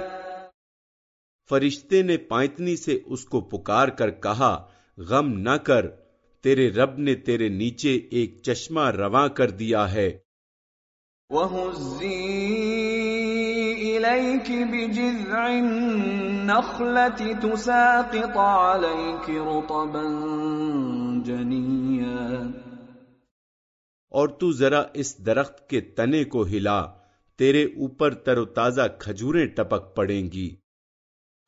Speaker 3: فرشتے نے پائتنی سے اس کو پکار کر کہا غم نہ کر تیرے رب نے تیرے نیچے ایک چشمہ رواں کر دیا ہے۔
Speaker 2: إليك بجذع النخلة تساقط عليك رطبا جنيا۔
Speaker 3: اور تو ذرا اس درخت کے تنے کو ہلا تیرے اوپر تر و تازہ کھجوریں ٹپک پڑیں گی۔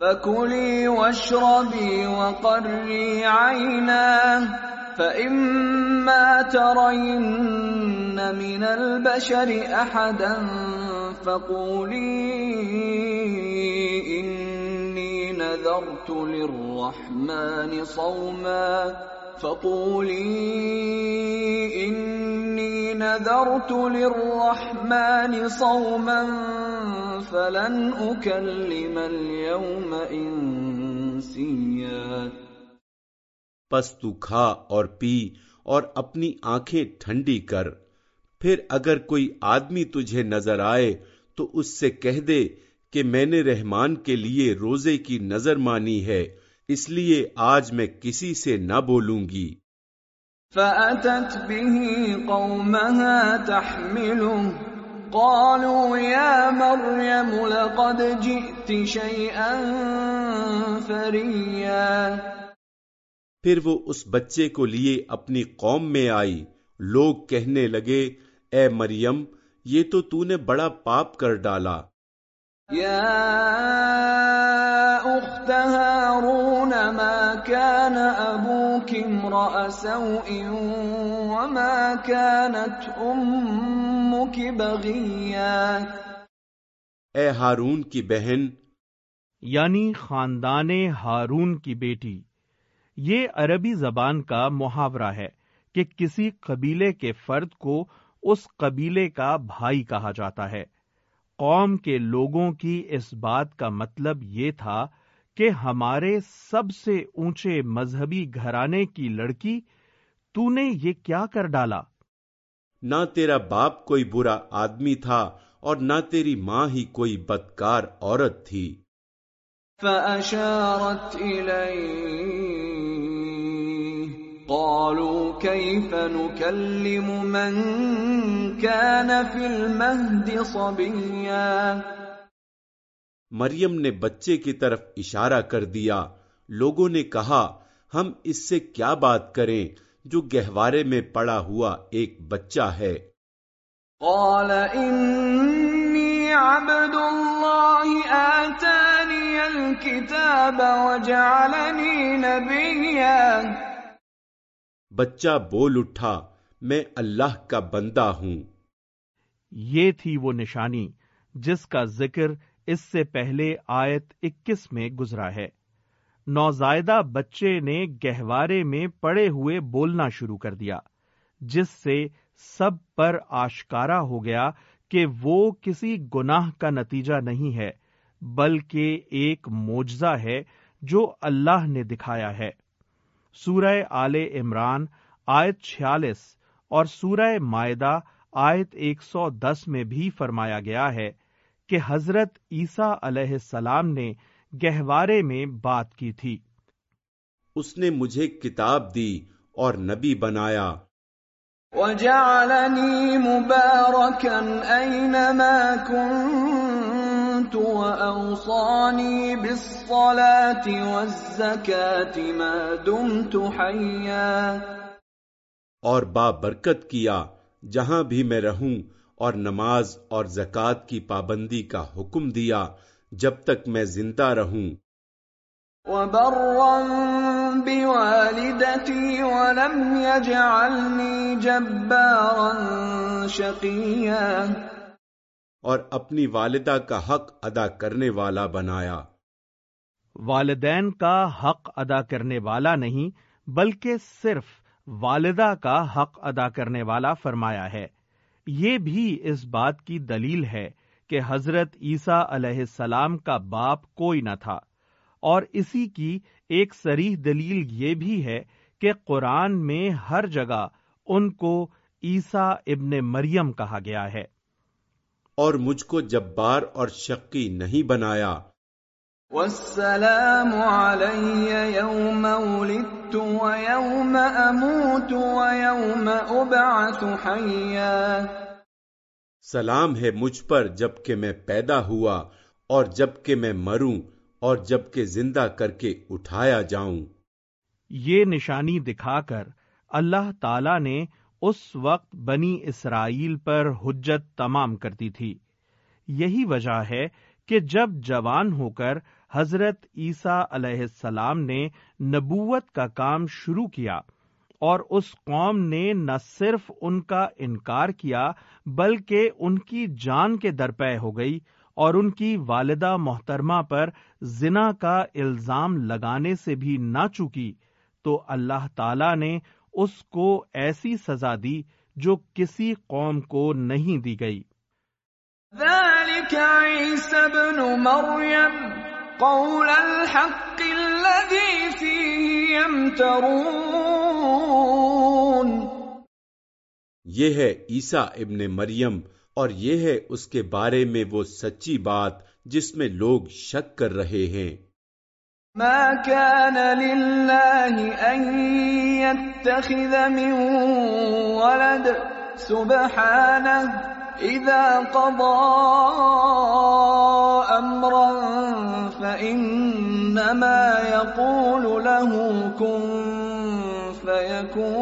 Speaker 2: فَكُلِي وَاشْرَبِي وَقَرِّي عَيْنًا فَإِمَّا ترين مِنَ الْبَشَرِ أَحَدًا فَقُولِي إِنِّي نَذَرْتُ لِلرَّحْمَنِ صَوْمًا فقولي إني نذرت للرحمن صوما فلن أكلم اليوم إنسيا۔
Speaker 3: پس تو کھا اور پی اور اپنی آنکھیں ٹھنڈی کر۔ پھر اگر کوئی آدمی تجھے نظر آئے تو اس سے کہہ دے کہ میں نے رحمان کے لیے روزے کی نظر مانی ہے۔ اس لیے آج میں کسی سے نہ بولوں گی۔
Speaker 2: فَأَتَتْ بِهِ قَوْمَهَا تَحْمِلُهُ۔ قَالُوا يَا مَرْيَمُ لَقَدْ جِئْتِ شَيْئًا فَرِيًّا۔
Speaker 3: پھر وہ اس بچے کو لیے اپنی قوم میں آئی۔ لوگ کہنے لگے اے مریم یہ تو تو نے بڑا پاپ کر ڈالا۔
Speaker 2: یا اخت هارون ما كان ابوك سوء وما كانت امك بغيا
Speaker 3: اے ہارون کی بہن۔
Speaker 1: یعنی خاندان ہارون کی بیٹی۔ یہ عربی زبان کا محاورہ ہے کہ کسی قبیلے کے فرد کو اس قبیلے کا بھائی کہا جاتا ہے۔ قوم کے لوگوں کی اس بات کا مطلب یہ تھا کہ ہمارے سب سے اونچے مذہبی گھرانے کی لڑکی تو نے یہ کیا کر ڈالا؟
Speaker 3: نہ تیرا باپ کوئی برا آدمی تھا اور نہ تیری ماں ہی کوئی بدکار عورت تھی۔
Speaker 2: فَأَشَارَتْ قالوا كيف نكلم من كان في المهد صبيا؟
Speaker 3: مریم نے بچے کی طرف اشارہ کر دیا۔ لوگوں نے کہا ہم اس سے کیا بات کریں جو گہوارے میں پڑا ہوا ایک بچہ ہے؟
Speaker 2: قال انی عبد اللہ آتانی الكتاب وجعلنی نبیا.
Speaker 3: بچہ بول اٹھا میں اللہ کا بندہ ہوں۔
Speaker 1: یہ تھی وہ نشانی جس کا ذکر اس سے پہلے آیت اکیس میں گزرا ہے۔ نوزائیدہ بچے نے گہوارے میں پڑے ہوئے بولنا شروع کر دیا، جس سے سب پر آشکارا ہو گیا کہ وہ کسی گناہ کا نتیجہ نہیں ہے، بلکہ ایک موجزہ ہے جو اللہ نے دکھایا ہے۔ سورہ آل عمران آیت چھیالیس اور سورہ معدہ آیت ایک سو دس میں بھی فرمایا گیا ہے کہ حضرت عیسیٰ علیہ السلام نے گہوارے میں بات کی تھی۔
Speaker 3: اس نے مجھے کتاب دی اور نبی بنایا۔
Speaker 2: وَجَعَلَنِي مُبَارَكًا أَيْنَمَا كُنْتُ وَأَوْصَانِي بِالصَّلَاةِ وَالزَّكَاةِ مَا دُمْتُ حَيًّا
Speaker 3: اور با برکت کیا جہاں بھی میں رہوں اور نماز اور زکوٰۃ کی پابندی کا حکم دیا جب تک میں زندہ رہوں۔
Speaker 2: بِوَالِدَتِي وَلَمْ يَجْعَلْنِي جَبَّارًا شَقِيًّا۔
Speaker 3: اور اپنی والدہ کا حق ادا کرنے والا بنایا۔
Speaker 1: والدین کا حق ادا کرنے والا نہیں بلکہ صرف والدہ کا حق ادا کرنے والا فرمایا ہے۔ یہ بھی اس بات کی دلیل ہے کہ حضرت عیسیٰ علیہ السلام کا باپ کوئی نہ تھا۔ اور اسی کی ایک سریح دلیل یہ بھی ہے کہ قرآن میں ہر جگہ ان کو عیسیٰ ابن مریم کہا گیا ہے۔
Speaker 3: اور مجھ کو جبار اور شکی نہیں بنایا۔
Speaker 2: والسلام علی یوم ولدت ویوم اموت ویوم ابعث حیا
Speaker 3: سلام ہے مجھ پر جبکہ میں پیدا ہوا اور جبکہ میں مروں اور جبکہ زندہ کر کے اٹھایا جاؤں۔
Speaker 1: یہ نشانی دکھا کر اللہ تعالی نے اس وقت بنی اسرائیل پر حجت تمام کرتی تھی۔ یہی وجہ ہے کہ جب جوان ہو کر حضرت عیسیٰ علیہ السلام نے نبوت کا کام شروع کیا اور اس قوم نے نہ صرف ان کا انکار کیا بلکہ ان کی جان کے درپے ہو گئی اور ان کی والدہ محترمہ پر زنا کا الزام لگانے سے بھی نہ چکی تو اللہ تعالی نے اس کو ایسی سزا دی جو کسی قوم کو نہیں دی گئی۔
Speaker 2: ذلك عيسى ابن مريم قول الحق الذي فيه يمترون۔
Speaker 3: یہ ہے عیسیٰ ابن مریم اور یہ ہے اس کے بارے میں وہ سچی بات جس میں لوگ شک کر رہے ہیں۔
Speaker 2: ما كان لله ان يتخذ من ولد سبحانه اذا قضى امرا فانما يقول له كن فيكون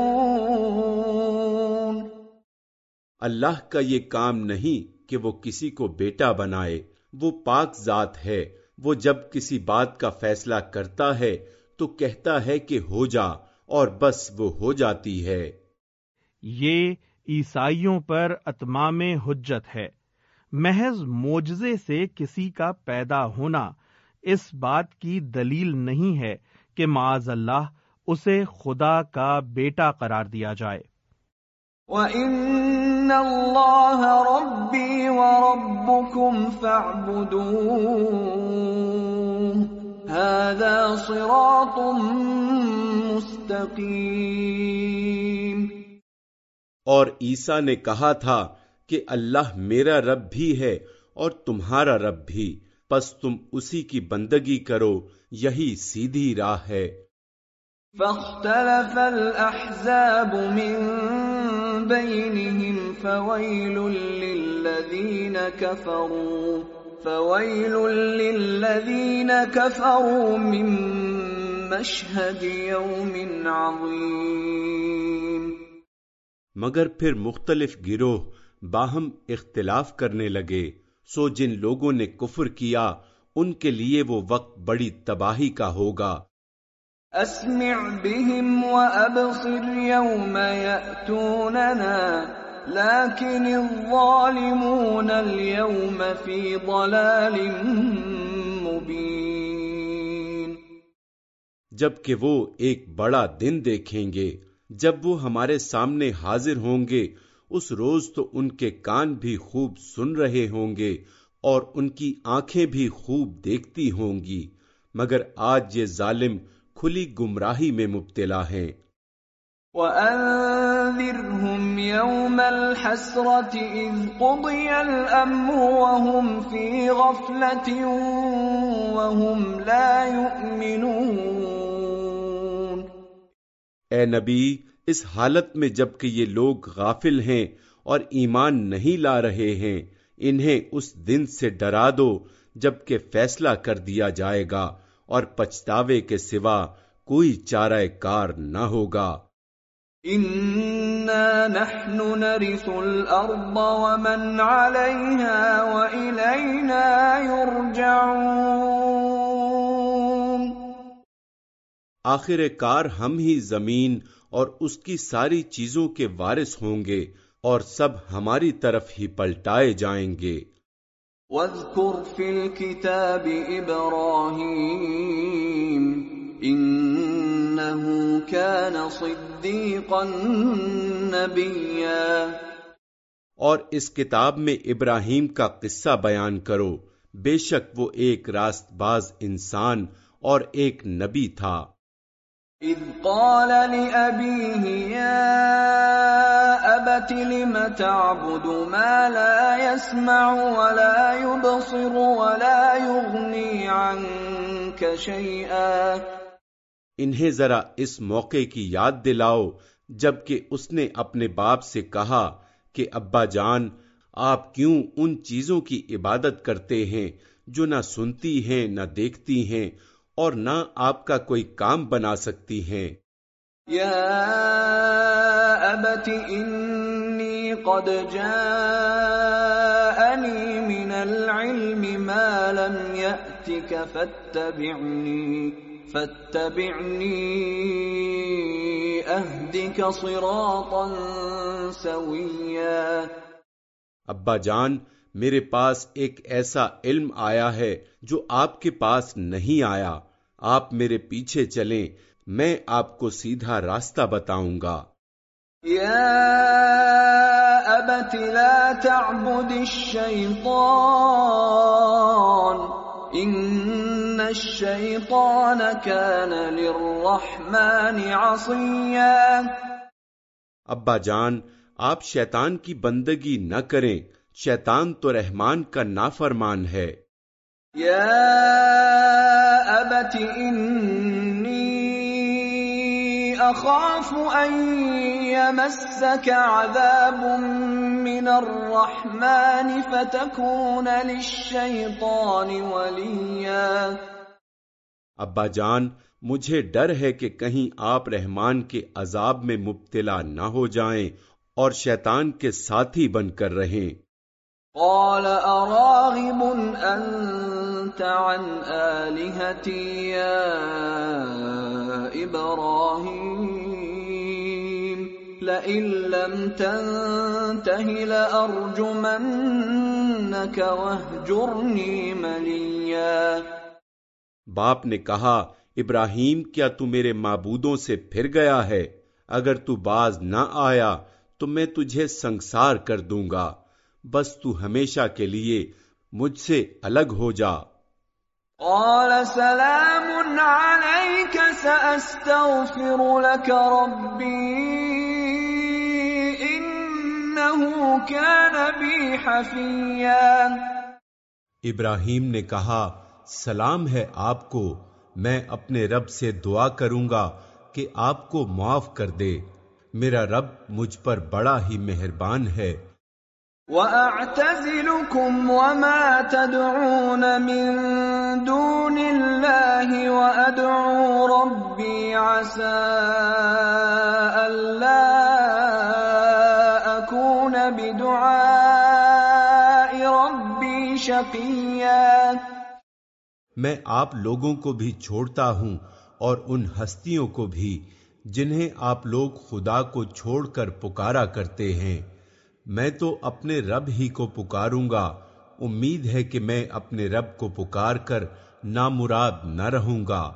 Speaker 3: اللہ کا یہ کام نہیں کہ وہ کسی کو بیٹا بنائے وہ پاک ذات ہے وہ جب کسی بات کا فیصلہ کرتا ہے تو کہتا ہے کہ ہو جا اور بس وہ ہو جاتی ہے۔
Speaker 1: یہ عیسائیوں پر اتمام حجت ہے۔ محض معجزے سے کسی کا پیدا ہونا اس بات کی دلیل نہیں ہے کہ معاذ اللہ اسے خدا کا بیٹا قرار دیا جائے۔
Speaker 2: وَإِنَّ اللَّهَ رَبِّي وَرَبُّكُمْ فَاعْبُدُوهُ هَذَا صِرَاطٌ مُسْتَقِيمٌ۔
Speaker 3: اور عیسیٰ نے کہا تھا کہ اللہ میرا رب بھی ہے اور تمہارا رب بھی۔ پس تم اسی کی بندگی کرو یہی سیدھی راہ ہے۔
Speaker 2: فاختلف الأحزاب من بينهم فويل للذين كفروا فويل للذين كفروا من مشهد يوم عظيم
Speaker 3: مگر پھر مختلف گروہ باہم اختلاف کرنے لگے۔ سو جن لوگوں نے کفر کیا ان کے لیے وہ وقت بڑی تباہی کا ہوگا۔
Speaker 2: اسمع بهم وابصر يوم ياتوننا لكن الظالمون اليوم في ضلال مبين۔
Speaker 3: جبکہ وہ ایک بڑا دن دیکھیں گے جب وہ ہمارے سامنے حاضر ہوں گے اس روز تو ان کے کان بھی خوب سن رہے ہوں گے اور ان کی آنکھیں بھی خوب دیکھتی ہوں گی مگر آج یہ ظالم کھلی گمراہی میں مبتلا ہیں
Speaker 2: وَأَنذِرْهُمْ يَوْمَ الْحَسْرَةِ إِذْ قُضِيَ الْأَمْرُ وَهُمْ فِي غَفْلَةٍ وَهُمْ لَا يُؤْمِنُونَ۔
Speaker 3: اے نبی اس حالت میں جبکہ یہ لوگ غافل ہیں اور ایمان نہیں لا رہے ہیں انہیں اس دن سے ڈرا دو جبکہ فیصلہ کر دیا جائے گا اور پچھتاوے کے سوا کوئی چارہ کار نہ ہوگا۔
Speaker 2: إِنَّا نَحْنُ نَرِثُ الْأَرْضَ وَمَنْ عَلَيْهَا وَإِلَيْنَا يُرْجَعُونَ۔
Speaker 3: آخر کار ہم ہی زمین اور اس کی ساری چیزوں کے وارث ہوں گے اور سب ہماری طرف ہی پلٹائے جائیں گے۔
Speaker 2: واذكر في الكتاب إبراهيم إنه كان صديقا نبيا
Speaker 3: اور اس کتاب میں ابراہیم کا قصہ بیان کرو۔ بے شک وہ ایک راست باز انسان اور ایک نبی تھا۔
Speaker 2: إذ قال لأبيه يا أبت لم تعبد ما لا يسمع ولا يبصر ولا يغني عنك شيئا؟
Speaker 3: انہیں ذرا اس موقع کی یاد دلاؤ، جبکہ اس نے اپنے باپ سے کہا کہ، ابا جان، آپ کیوں ان چیزوں کی عبادت کرتے ہیں جو نہ سنتی ہیں، نہ دیکھتی ہیں اور نہ آپ کا کوئی کام بنا سکتی ہیں۔
Speaker 2: يا أبت إني قد جاءني من العلم ما لم يأتك فاتبعني فاتبعني أهدك صراطا سويا
Speaker 3: ابا جان میرے پاس ایک ایسا علم آیا ہے جو آپ کے پاس نہیں آیا۔ آپ میرے پیچھے چلیں میں آپ کو سیدھا راستہ بتاؤں گا۔
Speaker 2: يا أبت لا تعبد الشيطان إن الشيطان كان للرحمن عصيا
Speaker 3: ابا جان آپ شیطان کی بندگی نہ کریں۔ شیطان تو رحمان کا نافرمان ہے۔
Speaker 2: يا أبت إني أخاف أن يمسك عذاب من الرحمن فتكون للشيطان وليا
Speaker 3: ابا جان مجھے ڈر ہے کہ کہیں آپ رحمان کے عذاب میں مبتلا نہ ہو جائیں اور شیطان کے ساتھی بن کر رہیں۔
Speaker 2: قال أراغب أنت عن آلهتي يا إبراهيم؟ لئن لم تنته لأرجمنك واهجرني مليا.
Speaker 3: باپ نے کہا، ابراہیم، کیا تو میرے معبودوں سے پھر گیا ہے؟ اگر تو باز نہ آیا، تو میں تجھے سنسار کر دوں گا۔ بس تو ہمیشہ کے لیے مجھ سے الگ ہو جا۔
Speaker 2: قال سلام عليك سأستغفر لك ربي إنه كان بي حفيا
Speaker 3: ابراہیم نے کہا سلام ہے آپ کو میں اپنے رب سے دعا کروں گا کہ آپ کو معاف کر دے۔ میرا رب مجھ پر بڑا ہی مہربان ہے۔
Speaker 2: وأعتزلكم وما تدعون من دون الله وأدعو ربي عسى ألا أكون بدعاء ربي شقيا
Speaker 3: میں آپ لوگوں کو بھی چھوڑتا ہوں اور ان ہستیوں کو بھی جنہیں آپ لوگ خدا کو چھوڑ کر پکارا کرتے ہیں۔ میں تو اپنے رب ہی کو پکاروں گا۔ امید ہے کہ میں اپنے رب کو پکار کر نامراد نہ رہوں گا۔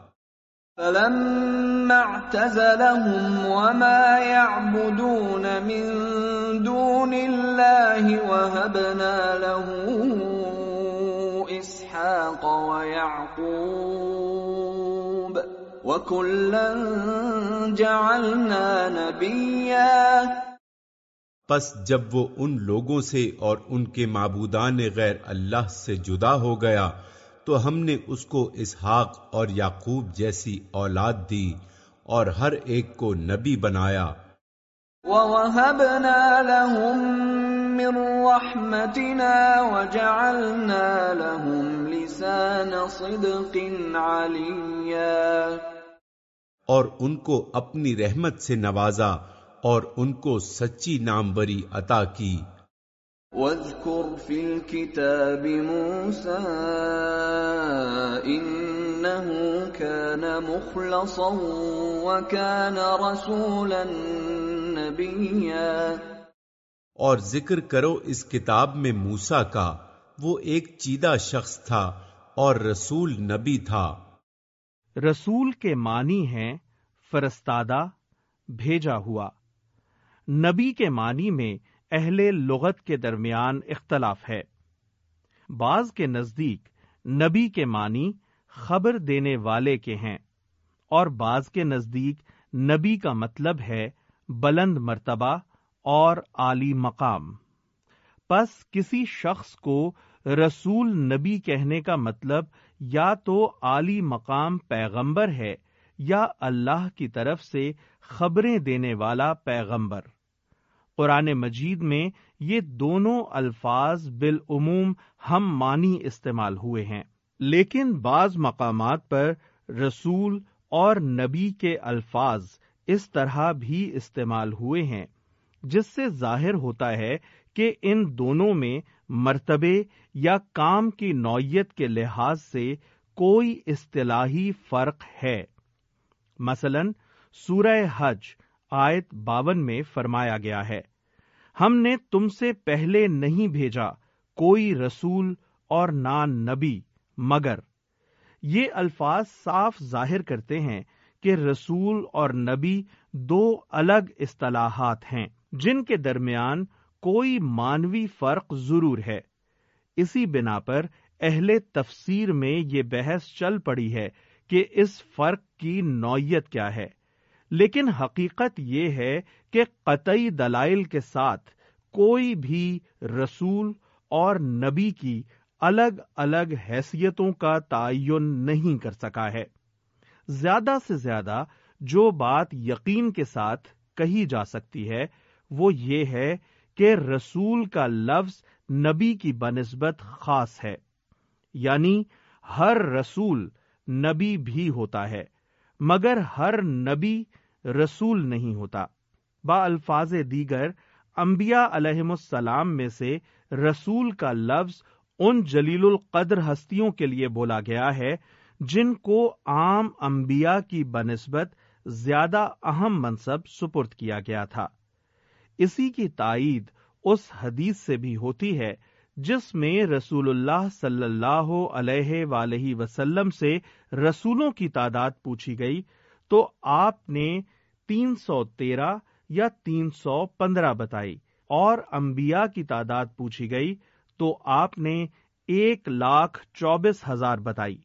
Speaker 2: فلما اعتزلهم وما يعبدون من دون الله وهبنا له إسحاق ويعقوب وكلا جعلنا نبيا
Speaker 3: پس جب وہ ان لوگوں سے اور ان کے معبودان غیر اللہ سے جدا ہو گیا تو ہم نے اس کو اسحاق اور یعقوب جیسی اولاد دی اور ہر ایک کو نبی بنایا۔
Speaker 2: ووهبنا لهم من رحمتنا وجعلنا لهم لسان صدق عليا۔
Speaker 3: اور ان کو اپنی رحمت سے نوازا۔ اور ان کو سچی ناموری عطا کی۔
Speaker 2: واذكر في الكتاب موسى إنه كان مخلصا وكان رسولا نبيا
Speaker 3: اور ذکر کرو اس کتاب میں موسا کا۔ وہ ایک چیدہ شخص تھا اور رسول نبی تھا۔
Speaker 1: رسول کے معنی ہیں فرستادہ بھیجا ہوا۔ نبی کے معنی میں اہل لغت کے درمیان اختلاف ہے۔ بعض کے نزدیک نبی کے معنی خبر دینے والے کے ہیں اور بعض کے نزدیک نبی کا مطلب ہے بلند مرتبہ اور عالی مقام۔ پس کسی شخص کو رسول نبی کہنے کا مطلب یا تو عالی مقام پیغمبر ہے یا اللہ کی طرف سے خبریں دینے والا پیغمبر۔ قرآن مجید میں یہ دونوں الفاظ بالعموم ہم مانی استعمال ہوئے ہیں۔ لیکن بعض مقامات پر رسول اور نبی کے الفاظ اس طرح بھی استعمال ہوئے ہیں، جس سے ظاہر ہوتا ہے کہ ان دونوں میں مرتبے یا کام کی نوعیت کے لحاظ سے کوئی اصطلاحی فرق ہے۔ مثلا سورہ حج آیت باون میں فرمایا گیا ہے، ہم نے تم سے پہلے نہیں بھیجا کوئی رسول اور نان نبی، مگر یہ الفاظ صاف ظاہر کرتے ہیں کہ رسول اور نبی دو الگ اصطلاحات ہیں، جن کے درمیان کوئی مانوی فرق ضرور ہے۔ اسی بنا پر اہل تفسیر میں یہ بحث چل پڑی ہے کہ اس فرق کی نوعیت کیا ہے۔ لیکن حقیقت یہ ہے کہ قطعی دلائل کے ساتھ کوئی بھی رسول اور نبی کی الگ الگ حیثیتوں کا تعین نہیں کر سکا ہے۔ زیادہ سے زیادہ جو بات یقین کے ساتھ کہی جا سکتی ہے وہ یہ ہے کہ رسول کا لفظ نبی کی بنسبت خاص ہے یعنی ہر رسول نبی بھی ہوتا ہے۔ مگر ہر نبی رسول نہیں ہوتا۔ با الفاظ دیگر، انبیاء علیہم السلام میں سے رسول کا لفظ ان جلیل القدر ہستیوں کے لیے بولا گیا ہے، جن کو عام انبیاء کی بنسبت زیادہ اہم منصب سپرد کیا گیا تھا۔ اسی کی تائید اس حدیث سے بھی ہوتی ہے جس میں رسول اللہ صلی اللہ علیہ ولیہ وسلم سے رسولوں کی تعداد پوچھی گئی، تو آپ نے تین سو تیرہ یا تین سو پندرہ بتائی اور انبیاء کی تعداد پوچھی گئی، تو آپ نے ایک لاکھ چوبیس ہزار بتائی۔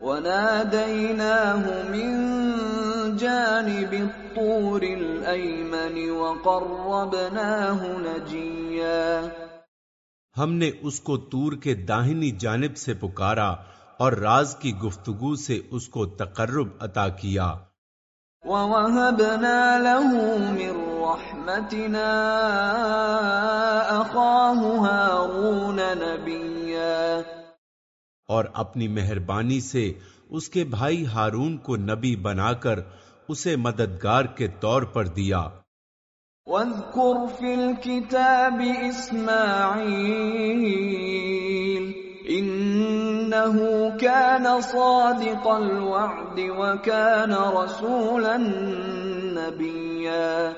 Speaker 2: وناديناه من جانب الطور الأيمن وقربناه نجيا۔
Speaker 3: ہم نے اس کو تور کے داہنی جانب سے پکارا اور راز کی گفتگو سے اس کو تقرب عطا کیا۔
Speaker 2: وَوَهَبْنَا لَهُ مِن رَحْمَتِنَا أَخَاهُ هَارُونَ نَبِيًّا۔
Speaker 3: اور اپنی مہربانی سے اس کے بھائی ہارون کو نبی بنا کر اسے مددگار کے طور پر دیا۔
Speaker 2: وَاذْكُرْ فِي الْكِتَابِ إِسْمَاعِيلَ إِنَّهُ كَانَ صَادِقَ الْوَعْدِ وَكَانَ رَسُولًا نَبِيًّا.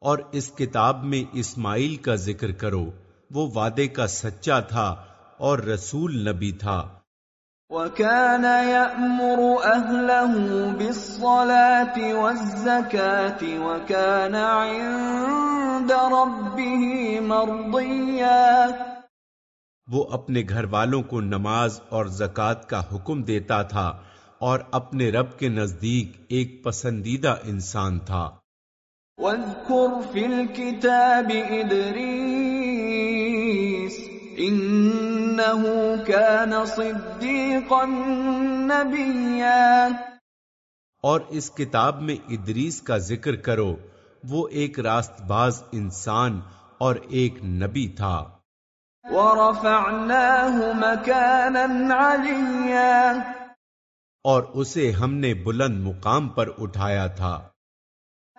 Speaker 3: اور اس کتاب میں اسماعیل کا ذکر کرو، وہ وعدے کا سچا تھا اور رسول نبی تھا۔
Speaker 2: وَكَانَ يَأْمُرُ أَهْلَهُ بِالصَّلَاةِ وَالزَّكَاةِ وَكَانَ عِندَ رَبِّهِ مَرْضِيًّا
Speaker 3: وہ اپنے گھر والوں کو نماز اور زکوٰۃ کا حکم دیتا تھا اور اپنے رب کے نزدیک ایک پسندیدہ انسان تھا۔
Speaker 2: وَاذْكُرْ فِي الْكِتَابِ إِدْرِيسَ إِنَّهُ كَانَ صِدِّيقًا نَبِيًّا۔
Speaker 3: اور اس کتاب میں ادریس کا ذکر کرو وہ ایک راست باز انسان اور ایک نبی تھا۔
Speaker 2: وَرَفَعْنَاهُ مَكَانًا عَلِيًّا۔
Speaker 3: اور اسے ہم نے بلند مقام پر اٹھایا تھا۔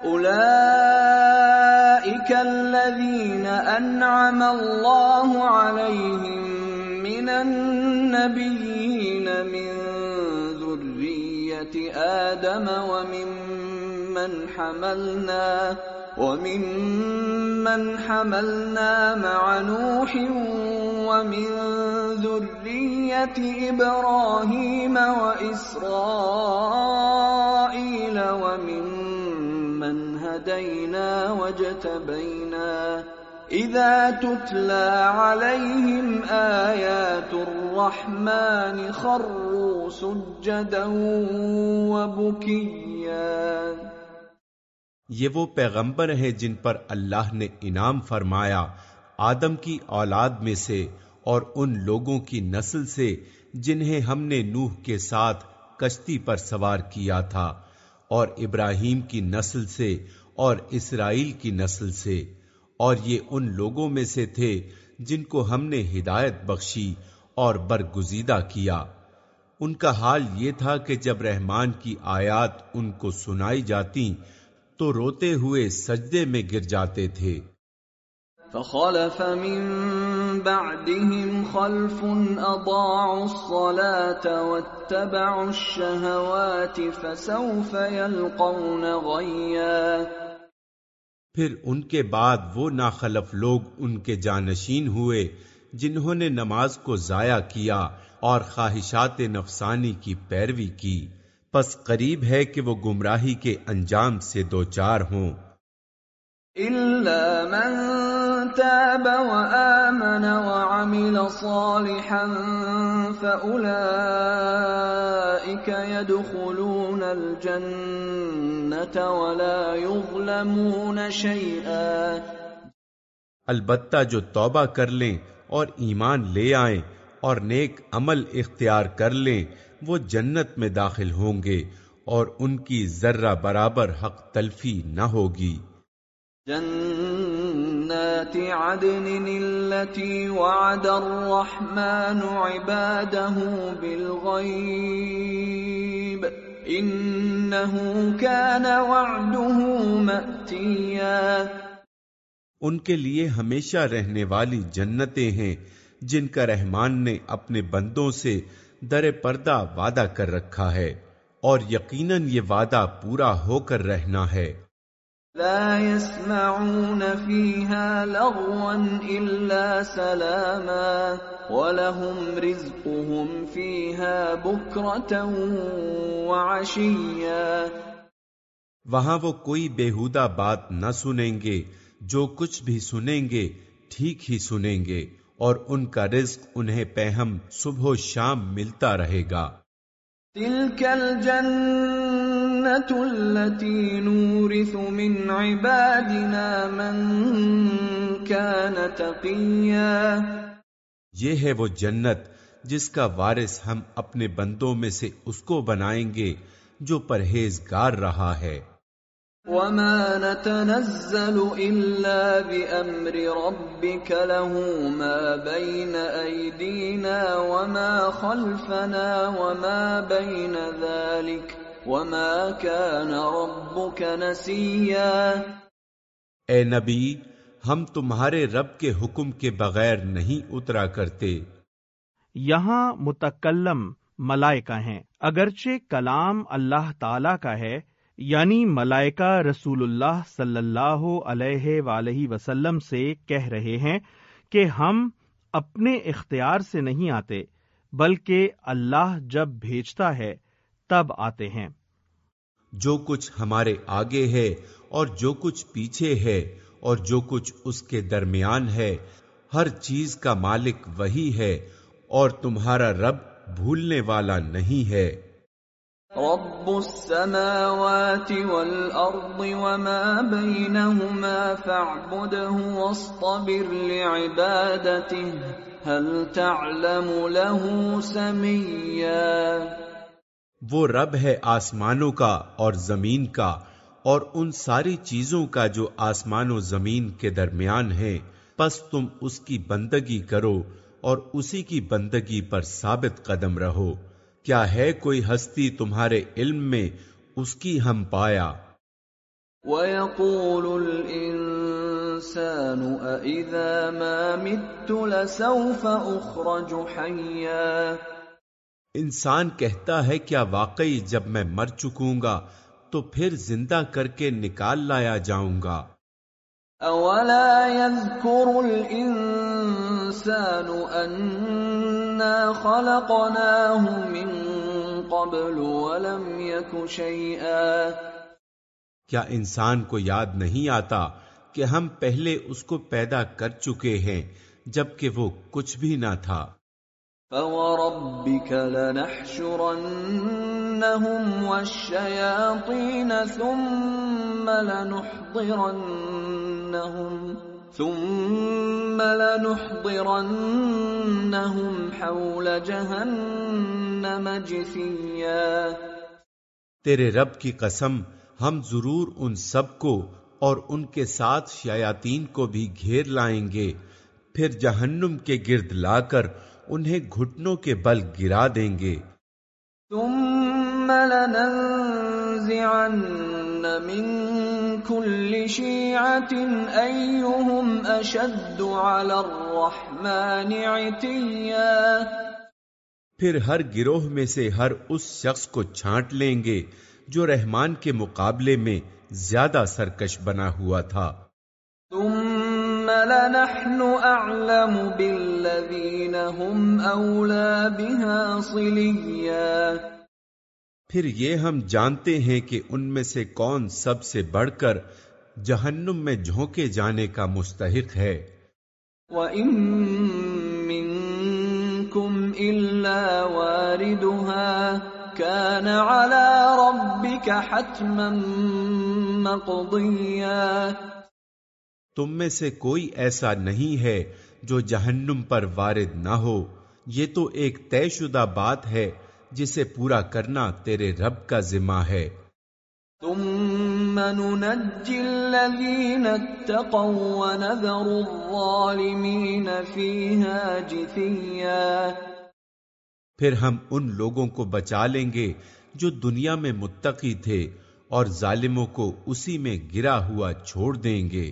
Speaker 2: أُولَئِكَ الَّذِينَ أَنْعَمَ اللَّهُ عَلَيْهِمْ مِنَ النَّبِيِّينَ مِنْ ذُرِّيَّةِ آدَمَ وَمِمَّنْ حَمَلْنَا وَمِمَّنْ حَمَلْنَا مَعَ نُوحٍ ومن ذرية إبراهيم وإسرائيل وممن هدينا واجتبينا إذا تتلى عليهم آيات الرحمن خروا سجدا وبكيا.
Speaker 3: یہ وہ پیغمبر ہیں جن پر اللہ نے انعام فرمایا آدم کی اولاد میں سے اور ان لوگوں کی نسل سے جنہیں ہم نے نوح کے ساتھ کشتی پر سوار کیا تھا اور ابراہیم کی نسل سے اور اسرائیل کی نسل سے۔ اور یہ ان لوگوں میں سے تھے جن کو ہم نے ہدایت بخشی اور برگزیدہ کیا۔ ان کا حال یہ تھا کہ جب رحمان کی آیات ان کو سنائی جاتی، تو روتے ہوئے سجدے میں گر جاتے تھے۔
Speaker 2: فخلف من بعدهم خلف اضاعوا الصلاه واتبعوا الشهوات فسوف يلقون غيا۔
Speaker 3: پھر ان کے بعد وہ ناخلف لوگ ان کے جانشین ہوئے جنہوں نے نماز کو ضائع کیا اور خواہشات نفسانی کی پیروی کی۔ پس قریب ہے کہ وہ گمراہی کے انجام سے دو چار ہوں۔
Speaker 2: إلا من تاب وآمن وعمل صالحا فأولئك يدخلون الجنة ولا يظلمون شيئا.
Speaker 3: البتہ جو توبہ کر لیں اور ایمان لے آئیں اور نیک عمل اختیار کر لیں وہ جنت میں داخل ہوں گے اور ان کی ذرہ برابر حق تلفی نہ ہوگی۔
Speaker 2: جنات عدن التي وعد الرحمن عباده بالغيب إنه كان وعده مأتيا
Speaker 3: ان کے لیے ہمیشہ رہنے والی جنتیں ہیں جن کا رحمان نے اپنے بندوں سے در پردہ وعدہ کر رکھا ہے اور یقیناً یہ وعدہ پورا ہو کر رہنا ہے۔
Speaker 2: لا يسمعون فيها لغوا إلا سلاما ولهم رزقهم فيها بكرة وعشيا.
Speaker 3: وہاں وہ کوئی بےحودہ بات نہ سنیں گے جو کچھ بھی سنیں گے ٹھیک ہی سنیں گے اور ان کا رزق انہیں پہم صبح و شام ملتا رہے گا۔
Speaker 2: تلك الجنة التي نورث من عبادنا من كان تقيا.
Speaker 3: یہ ہے وہ جنت جس کا وارث ہم اپنے بندوں میں سے اس کو بنائیں گے جو پرہیزگار رہا ہے۔
Speaker 2: وما نتنزل إلا بأمر ربك له ما بين أيدينا وما خلفنا وما بين ذلك وما كان ربك نسيا۔
Speaker 3: اے نبی ہم تمہارے رب کے حکم کے بغیر نہیں اترا کرتے۔
Speaker 1: یہاں متکلم ملائکہ ہیں۔ اگرچہ کلام اللہ تعالی کا ہے یعنی ملائکہ رسول اللہ صلی اللہ علیہ وآلہ وسلم سے کہہ رہے ہیں کہ ہم اپنے اختیار سے نہیں آتے بلکہ اللہ جب بھیجتا ہے تب آتے ہیں۔
Speaker 3: جو کچھ ہمارے آگے ہے اور جو کچھ پیچھے ہے اور جو کچھ اس کے درمیان ہے ہر چیز کا مالک وہی ہے اور تمہارا رب بھولنے والا نہیں ہے۔
Speaker 2: رب السماوات والأرض وما بينهما فاعبده واصطبر لعبادته هل تعلم له سميا؟
Speaker 3: وہ رب ہے آسمانوں کا اور زمین کا اور ان ساری چیزوں کا جو آسمان و زمین کے درمیان ہے پس تم اس کی بندگی کرو اور اسی کی بندگی پر ثابت قدم رہو۔ کیا ہے کوئی ہستی تمہارے علم میں اس کی ہم پایا؟
Speaker 2: وَيَقُولُ الْإِنسَانُ أَإِذَا مَا مِتُّ لَسَوْفَ أُخْرَجُ حَيًّا
Speaker 3: انسان کہتا ہے کیا واقعی جب میں مر چکوں گا تو پھر زندہ کر کے نکال لایا جاؤں گا۔
Speaker 2: اولا يذكر الانسان انا خلقناه من قبل ولم يك شيئا
Speaker 3: کیا انسان کو یاد نہیں آتا کہ ہم پہلے اس کو پیدا کر چکے ہیں جبکہ وہ کچھ بھی نہ تھا۔
Speaker 2: فوربك لنحشرنهم والشياطين ثم لنحضرنهم ثم لنحضرنهم حول جهنم جثيا۔
Speaker 3: تیرے رب کی قسم، ہم ضرور ان سب کو اور ان کے ساتھ شیاطین کو بھی گھیر لائیں گے۔ پھر جہنم کے گرد لا کر انہیں گھٹنوں کے بل گرا دیں گے۔
Speaker 2: ثم لننزعن من كل على الرحمن
Speaker 3: پھر ہر گروہ میں سے ہر اس شخص کو چھانٹ لیں گے جو رحمان کے مقابلے میں زیادہ سرکش بنا ہوا تھا۔
Speaker 2: لنحن بالذين هم أولى بها
Speaker 3: پھر یہ ہم جانتے ہیں کہ ان میں سے کون سب سے بڑھ کر جہنم میں جھونکے جانے کا مستحق ہے۔
Speaker 2: وَإِن مِّنكُمْ إِلَّا وَارِدُهَا كَانَ عَلَى رَبِّكَ حَتْمًا مَّقْضِيًّا.
Speaker 3: تم میں سے کوئی ایسا نہیں ہے جو جہنم پر وارد نہ ہو۔ یہ تو ایک طے شدہ بات ہے جسے پورا کرنا تیرے رب کا ذمہ ہے۔
Speaker 2: ثم ننجي الذين اتقوا ونذر الظالمين فيها جثيا۔
Speaker 3: پھر ہم ان لوگوں کو بچا لیں گے جو دنیا میں متقی تھے اور ظالموں کو اسی میں گرا ہوا چھوڑ دیں گے۔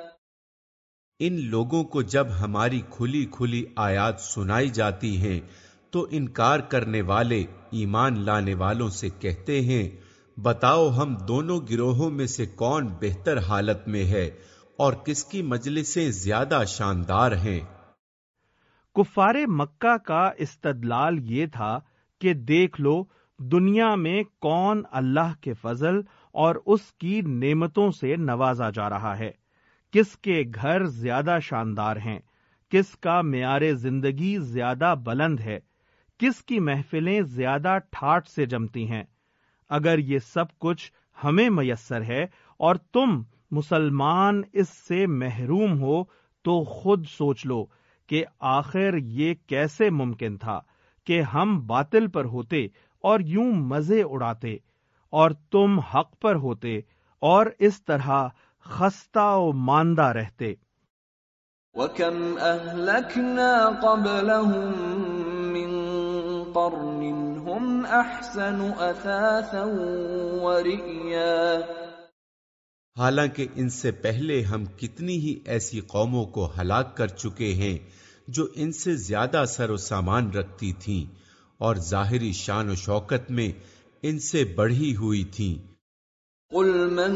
Speaker 3: ان لوگوں کو جب ہماری کھلی کھلی آیات سنائی جاتی ہیں، تو انکار کرنے والے، ایمان لانے والوں سے کہتے ہیں، بتاؤ ہم دونوں گروہوں میں سے کون بہتر حالت میں ہے اور کس کی مجلسیں زیادہ شاندار ہیں؟
Speaker 1: کفار مکہ کا استدلال یہ تھا کہ دیکھ لو دنیا میں کون اللہ کے فضل اور اس کی نعمتوں سے نوازا جا رہا ہے۔ کس کے گھر زیادہ شاندار ہیں؟ کس کا معیار زندگی زیادہ بلند ہے؟ کس کی محفلیں زیادہ ٹھاٹ سے جمتی ہیں؟ اگر یہ سب کچھ ہمیں میسر ہے اور تم مسلمان اس سے محروم ہو، تو خود سوچ لو کہ آخر یہ کیسے ممکن تھا کہ ہم باطل پر ہوتے اور یوں مزے اڑاتے اور تم حق پر ہوتے اور اس طرح خستہ و ماندہ رہتے۔
Speaker 2: وَكَمْ أَهْلَكْنَا قَبْلَهُم مِّن قَرْنٍ هُمْ أَحْسَنُ أَثَاثًا وَرِئْيًا۔
Speaker 3: حالانکہ ان سے پہلے ہم کتنی ہی ایسی قوموں کو ہلاک کر چکے ہیں جو ان سے زیادہ سر و سامان رکھتی تھیں اور ظاہری شان و شوکت میں ان سے بڑھی ہوئی تھیں۔
Speaker 2: قُلْ مَن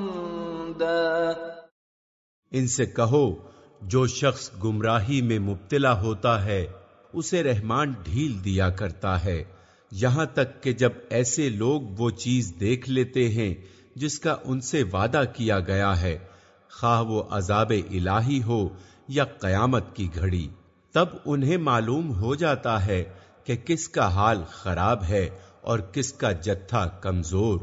Speaker 3: ان سے کہو، جو شخص گمراہی میں مبتلا ہوتا ہے، اسے رحمان ڈھیل دیا کرتا ہے۔ یہاں تک کہ جب ایسے لوگ وہ چیز دیکھ لیتے ہیں، جس کا ان سے وعدہ کیا گیا ہے، خواہ وہ عذاب الہی ہو یا قیامت کی گھڑی۔ تب انہیں معلوم ہو جاتا ہے کہ کس کا حال خراب ہے اور کس کا جتھا کمزور۔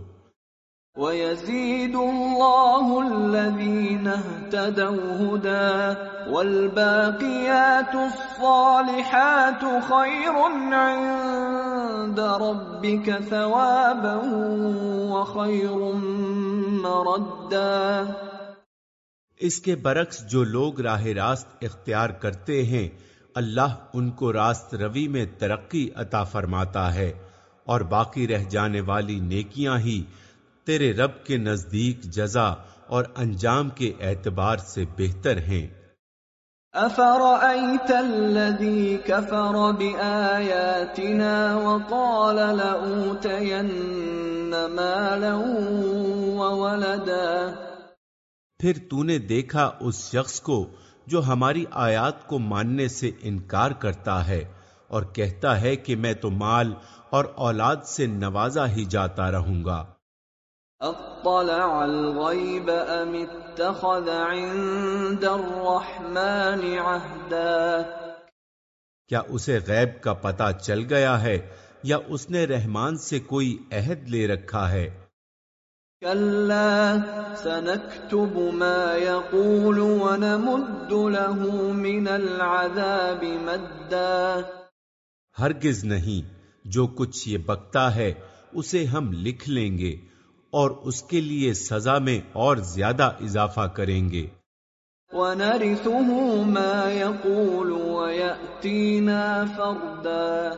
Speaker 2: وَيَزِيدُ اللَّهُ الَّذِينَ اهْتَدَوْا هُدًى وَالْبَاقِيَاتُ الصَّالِحَاتُ خَيْرٌ عِندَ رَبِّكَ ثَوَابًا وَخَيْرٌ مَرَدًّا
Speaker 3: اس کے برعکس جو لوگ راہ راست اختیار کرتے ہیں، اللہ ان کو راست روی میں ترقی عطا فرماتا ہے اور باقی رہ جانے والی نیکیاں ہی تیرے رب کے نزدیک جزا اور انجام کے اعتبار سے بہتر ہیں۔
Speaker 2: افرأيت الذي كفر بآياتنا وقال لأوتين مالا وولدا؟
Speaker 3: پھر تو نے دیکھا اس شخص کو جو ہماری آیات کو ماننے سے انکار کرتا ہے اور کہتا ہے کہ میں تو مال اور اولاد سے نوازا ہی جاتا رہوں گا۔
Speaker 2: اطلع الغیب ام اتخذ عند الرحمن عہدا
Speaker 3: کیا اسے غیب کا پتا چل گیا ہے یا اس نے رحمان سے کوئی عہد لے رکھا ہے؟
Speaker 2: كلا سنكتب ما يقول ونمد له من العذاب مدا.
Speaker 3: ہرگز نہیں جو کچھ یہ بکتا ہے اسے ہم لکھ لیں گے۔ اور اس کے لیے سزا میں اور زیادہ اضافہ کریں گے۔
Speaker 2: وَنَرِثُهُ مَا يَقُولُ وَيَأْتِينَا فَرْدًا۔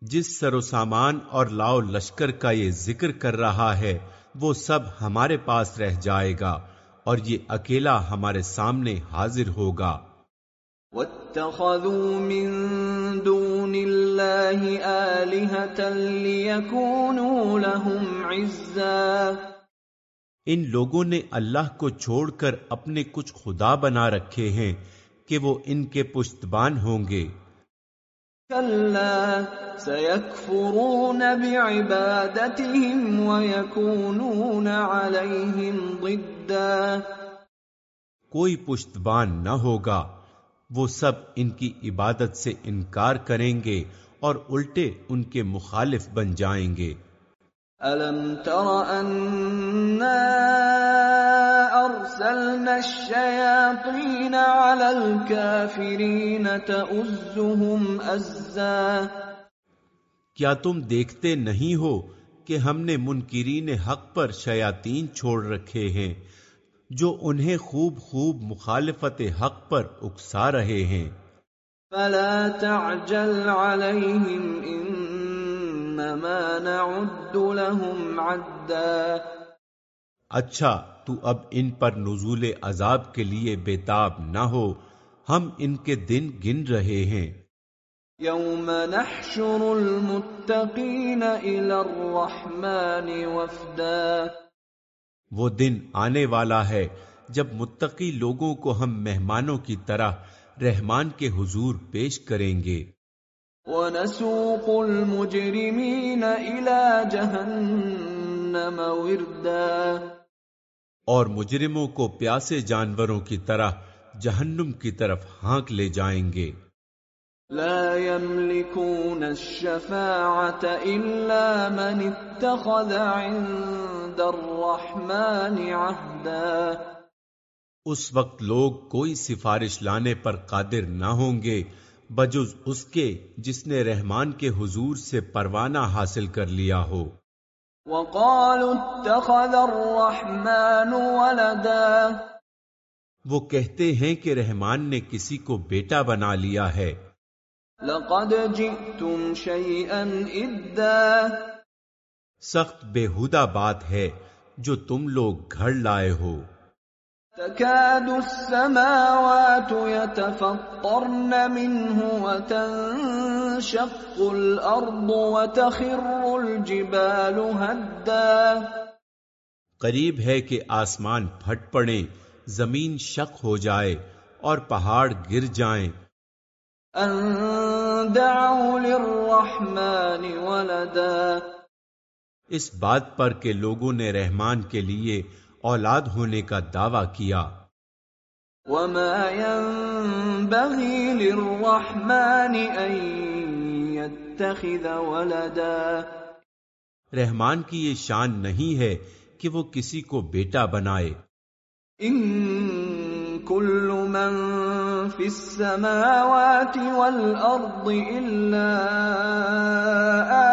Speaker 3: جس سر و سامان اور لاؤ لشکر کا یہ ذکر کر رہا ہے وہ سب ہمارے پاس رہ جائے گا اور یہ اکیلا ہمارے سامنے حاضر ہوگا۔
Speaker 2: وَاتَّخَذُوا مِن دُونِ اللَّهِ آلِهَةً لِيَكُونُوا لَهُمْ عِزًّا.
Speaker 3: ان لوگوں نے اللہ کو چھوڑ کر اپنے کچھ خدا بنا رکھے ہیں کہ وہ ان کے پشتبان ہوں گے۔
Speaker 2: كَلَّا سَيَكْفُرُونَ بِعِبَادَتِهِمْ وَيَكُونُونَ عَلَيْهِمْ ضِدًّا۔
Speaker 3: کوئی پشتبان نہ ہوگا۔ وہ سب ان کی عبادت سے انکار کریں گے اور الٹے ان کے مخالف بن جائیں گے۔
Speaker 2: أَلَمْ تَرَ أَنَّا أَرْسَلْنَا الشَّيَاطِينَ عَلَى الْكَافِرِينَ تَؤُزُّهُمْ أَزًّا
Speaker 3: کیا تم دیکھتے نہیں ہو کہ ہم نے منکرین حق پر شیاطین چھوڑ رکھے ہیں؟ جو انہیں خوب خوب مخالفت حق پر اکسا رہے ہیں۔
Speaker 2: فلا تعجل عليهم انما نعد لهم عدا۔
Speaker 3: اچھا تو اب ان پر نزول عذاب کے لیے بےتاب نہ ہو ہم ان کے دن گن رہے ہیں۔
Speaker 2: يوم نحشر المتقين الى الرحمن وفدا۔
Speaker 3: وہ دن آنے والا ہے جب متقی لوگوں کو ہم مہمانوں کی طرح رحمان کے حضور پیش کریں گے۔
Speaker 2: ونسوق المجرمين الى جهنم وردا۔
Speaker 3: اور مجرموں کو پیاسے جانوروں کی طرح جہنم کی طرف ہانک لے جائیں گے۔
Speaker 2: لا يملكون الشفاعة إلا من اتخذ عند الرحمن عهدا.
Speaker 3: اس وقت لوگ کوئی سفارش لانے پر قادر نہ ہوں گے بجز اس کے جس نے رحمان کے حضور سے پروانہ حاصل کر لیا ہو۔
Speaker 2: وقالوا اتخذ الرحمن ولدا.
Speaker 3: وہ کہتے ہیں کہ رحمان نے کسی کو بیٹا بنا لیا ہے۔
Speaker 2: لقد جئتم شيئا ادا
Speaker 3: سخت بےحدہ بات ہے جو تم لوگ گھڑ لائے ہو۔
Speaker 2: تكاد السماوات يتفطرن منه وتنشق الارض وتخر الجبال هدا۔
Speaker 3: قریب ہے کہ آسمان پھٹ پڑے زمین شق ہو جائے اور پہاڑ گر جائیں۔
Speaker 2: ان للرحمن ولدا.
Speaker 3: اس بات پر کہ لوگوں نے رحمان کے لیے اولاد ہونے کا دعویٰ کیا۔
Speaker 2: وما ينبغي للرحمن ان يتخذ ولدا۔
Speaker 3: رحمان کی یہ شان نہیں ہے کہ وہ کسی کو بیٹا بنائے۔
Speaker 2: ان كل من في السماوات والارض الا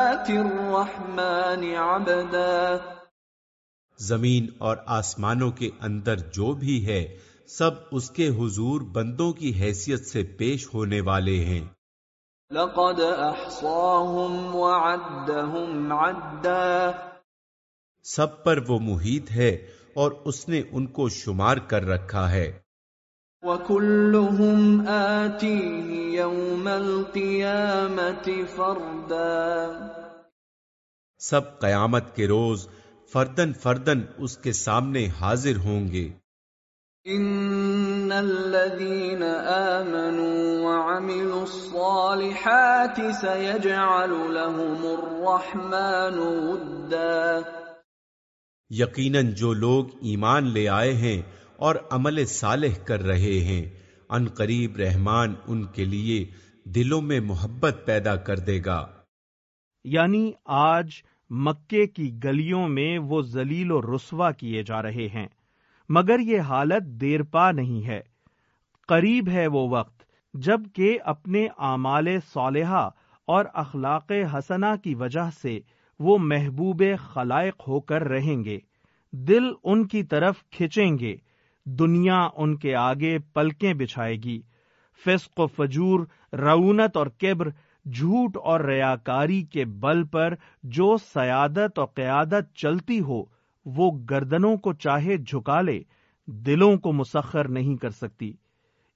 Speaker 2: آتي الرحمن عبدا
Speaker 3: زمین اور آسمانوں کے اندر جو بھی ہے سب اس کے حضور بندوں کی حیثیت سے پیش ہونے والے ہیں۔
Speaker 2: لقد احصاهم وعدهم عدا۔
Speaker 3: سب پر وہ محیط ہے اور اس نے ان کو شمار کر رکھا ہے۔
Speaker 2: وكلهم آتيه يوم القيامة فردا
Speaker 3: سب قیامت کے روز فردن فردن اس کے سامنے حاضر ہوں گے۔
Speaker 2: ان الذين امنوا وعملوا الصالحات سيجعل لهم الرحمن ودا
Speaker 3: یقیناً جو لوگ ایمان لے آئے ہیں اور عمل صالح کر رہے ہیں۔ ان قریب رحمان ان کے لیے دلوں میں محبت پیدا کر دے گا۔
Speaker 1: یعنی آج مکے کی گلیوں میں وہ ذلیل و رسوا کیے جا رہے ہیں۔ مگر یہ حالت دیر پا نہیں ہے۔ قریب ہے وہ وقت جبکہ اپنے اعمال صالحہ اور اخلاق حسنا کی وجہ سے وہ محبوب خلائق ہو کر رہیں گے۔ دل ان کی طرف کھینچیں گے۔ دنیا ان کے آگے پلکیں بچھائے گی۔ فسق و فجور رونت اور کبر، جھوٹ اور ریاکاری کے بل پر جو سیادت اور قیادت چلتی ہو، وہ گردنوں کو چاہے جھکا لے، دلوں کو مسخر نہیں کر سکتی۔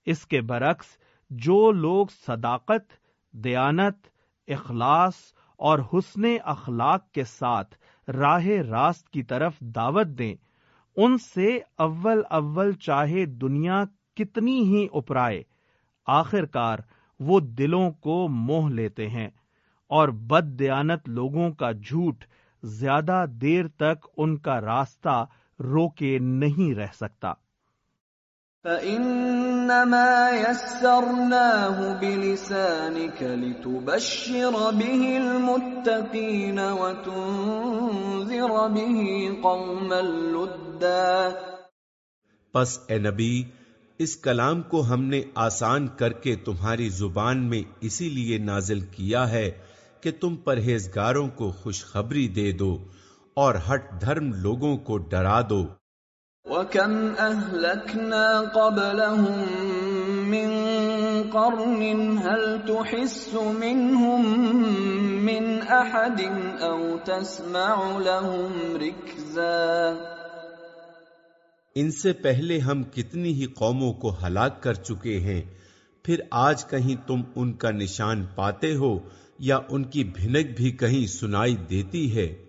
Speaker 1: اس کے برعکس، جو لوگ صداقت، دیانت، اخلاص اور حسن اخلاق کے ساتھ راہ راست کی طرف دعوت دیں ان سے اول اول چاہے دنیا کتنی ہی اپرائے آخر کار وہ دلوں کو موہ لیتے ہیں اور بد دیانت لوگوں کا جھوٹ زیادہ دیر تک ان کا راستہ روکے نہیں رہ سکتا۔
Speaker 2: فَإِنَّمَا يَسَّرْنَاهُ بِلِسَانِكَ لِتُبَشِّرَ بِهِ الْمُتَّقِينَ وَتُنذِرَ بِهِ قَوْمًا لُدَّا.
Speaker 3: پس اے نبی، اس کلام کو ہم نے آسان کر کے تمہاری زبان میں اسی لیے نازل کیا ہے کہ تم پرہیزگاروں کو خوشخبری دے دو اور ہٹ دھرم لوگوں کو ڈرا دو۔
Speaker 2: وَكَمْ أَهْلَكْنَا قَبْلَهُمْ مِنْ قَرْنٍ هَلْ تُحِسُّ مِنْهُمْ مِنْ أَحَدٍ أَوْ تَسْمَعُ لَهُمْ رِكْزًا
Speaker 3: ان سے پہلے ہم کتنی ہی قوموں کو ہلاک کر چکے ہیں، پھر آج کہیں تم ان کا نشان پاتے ہو یا ان کی بھنک بھی کہیں سنائی دیتی ہے؟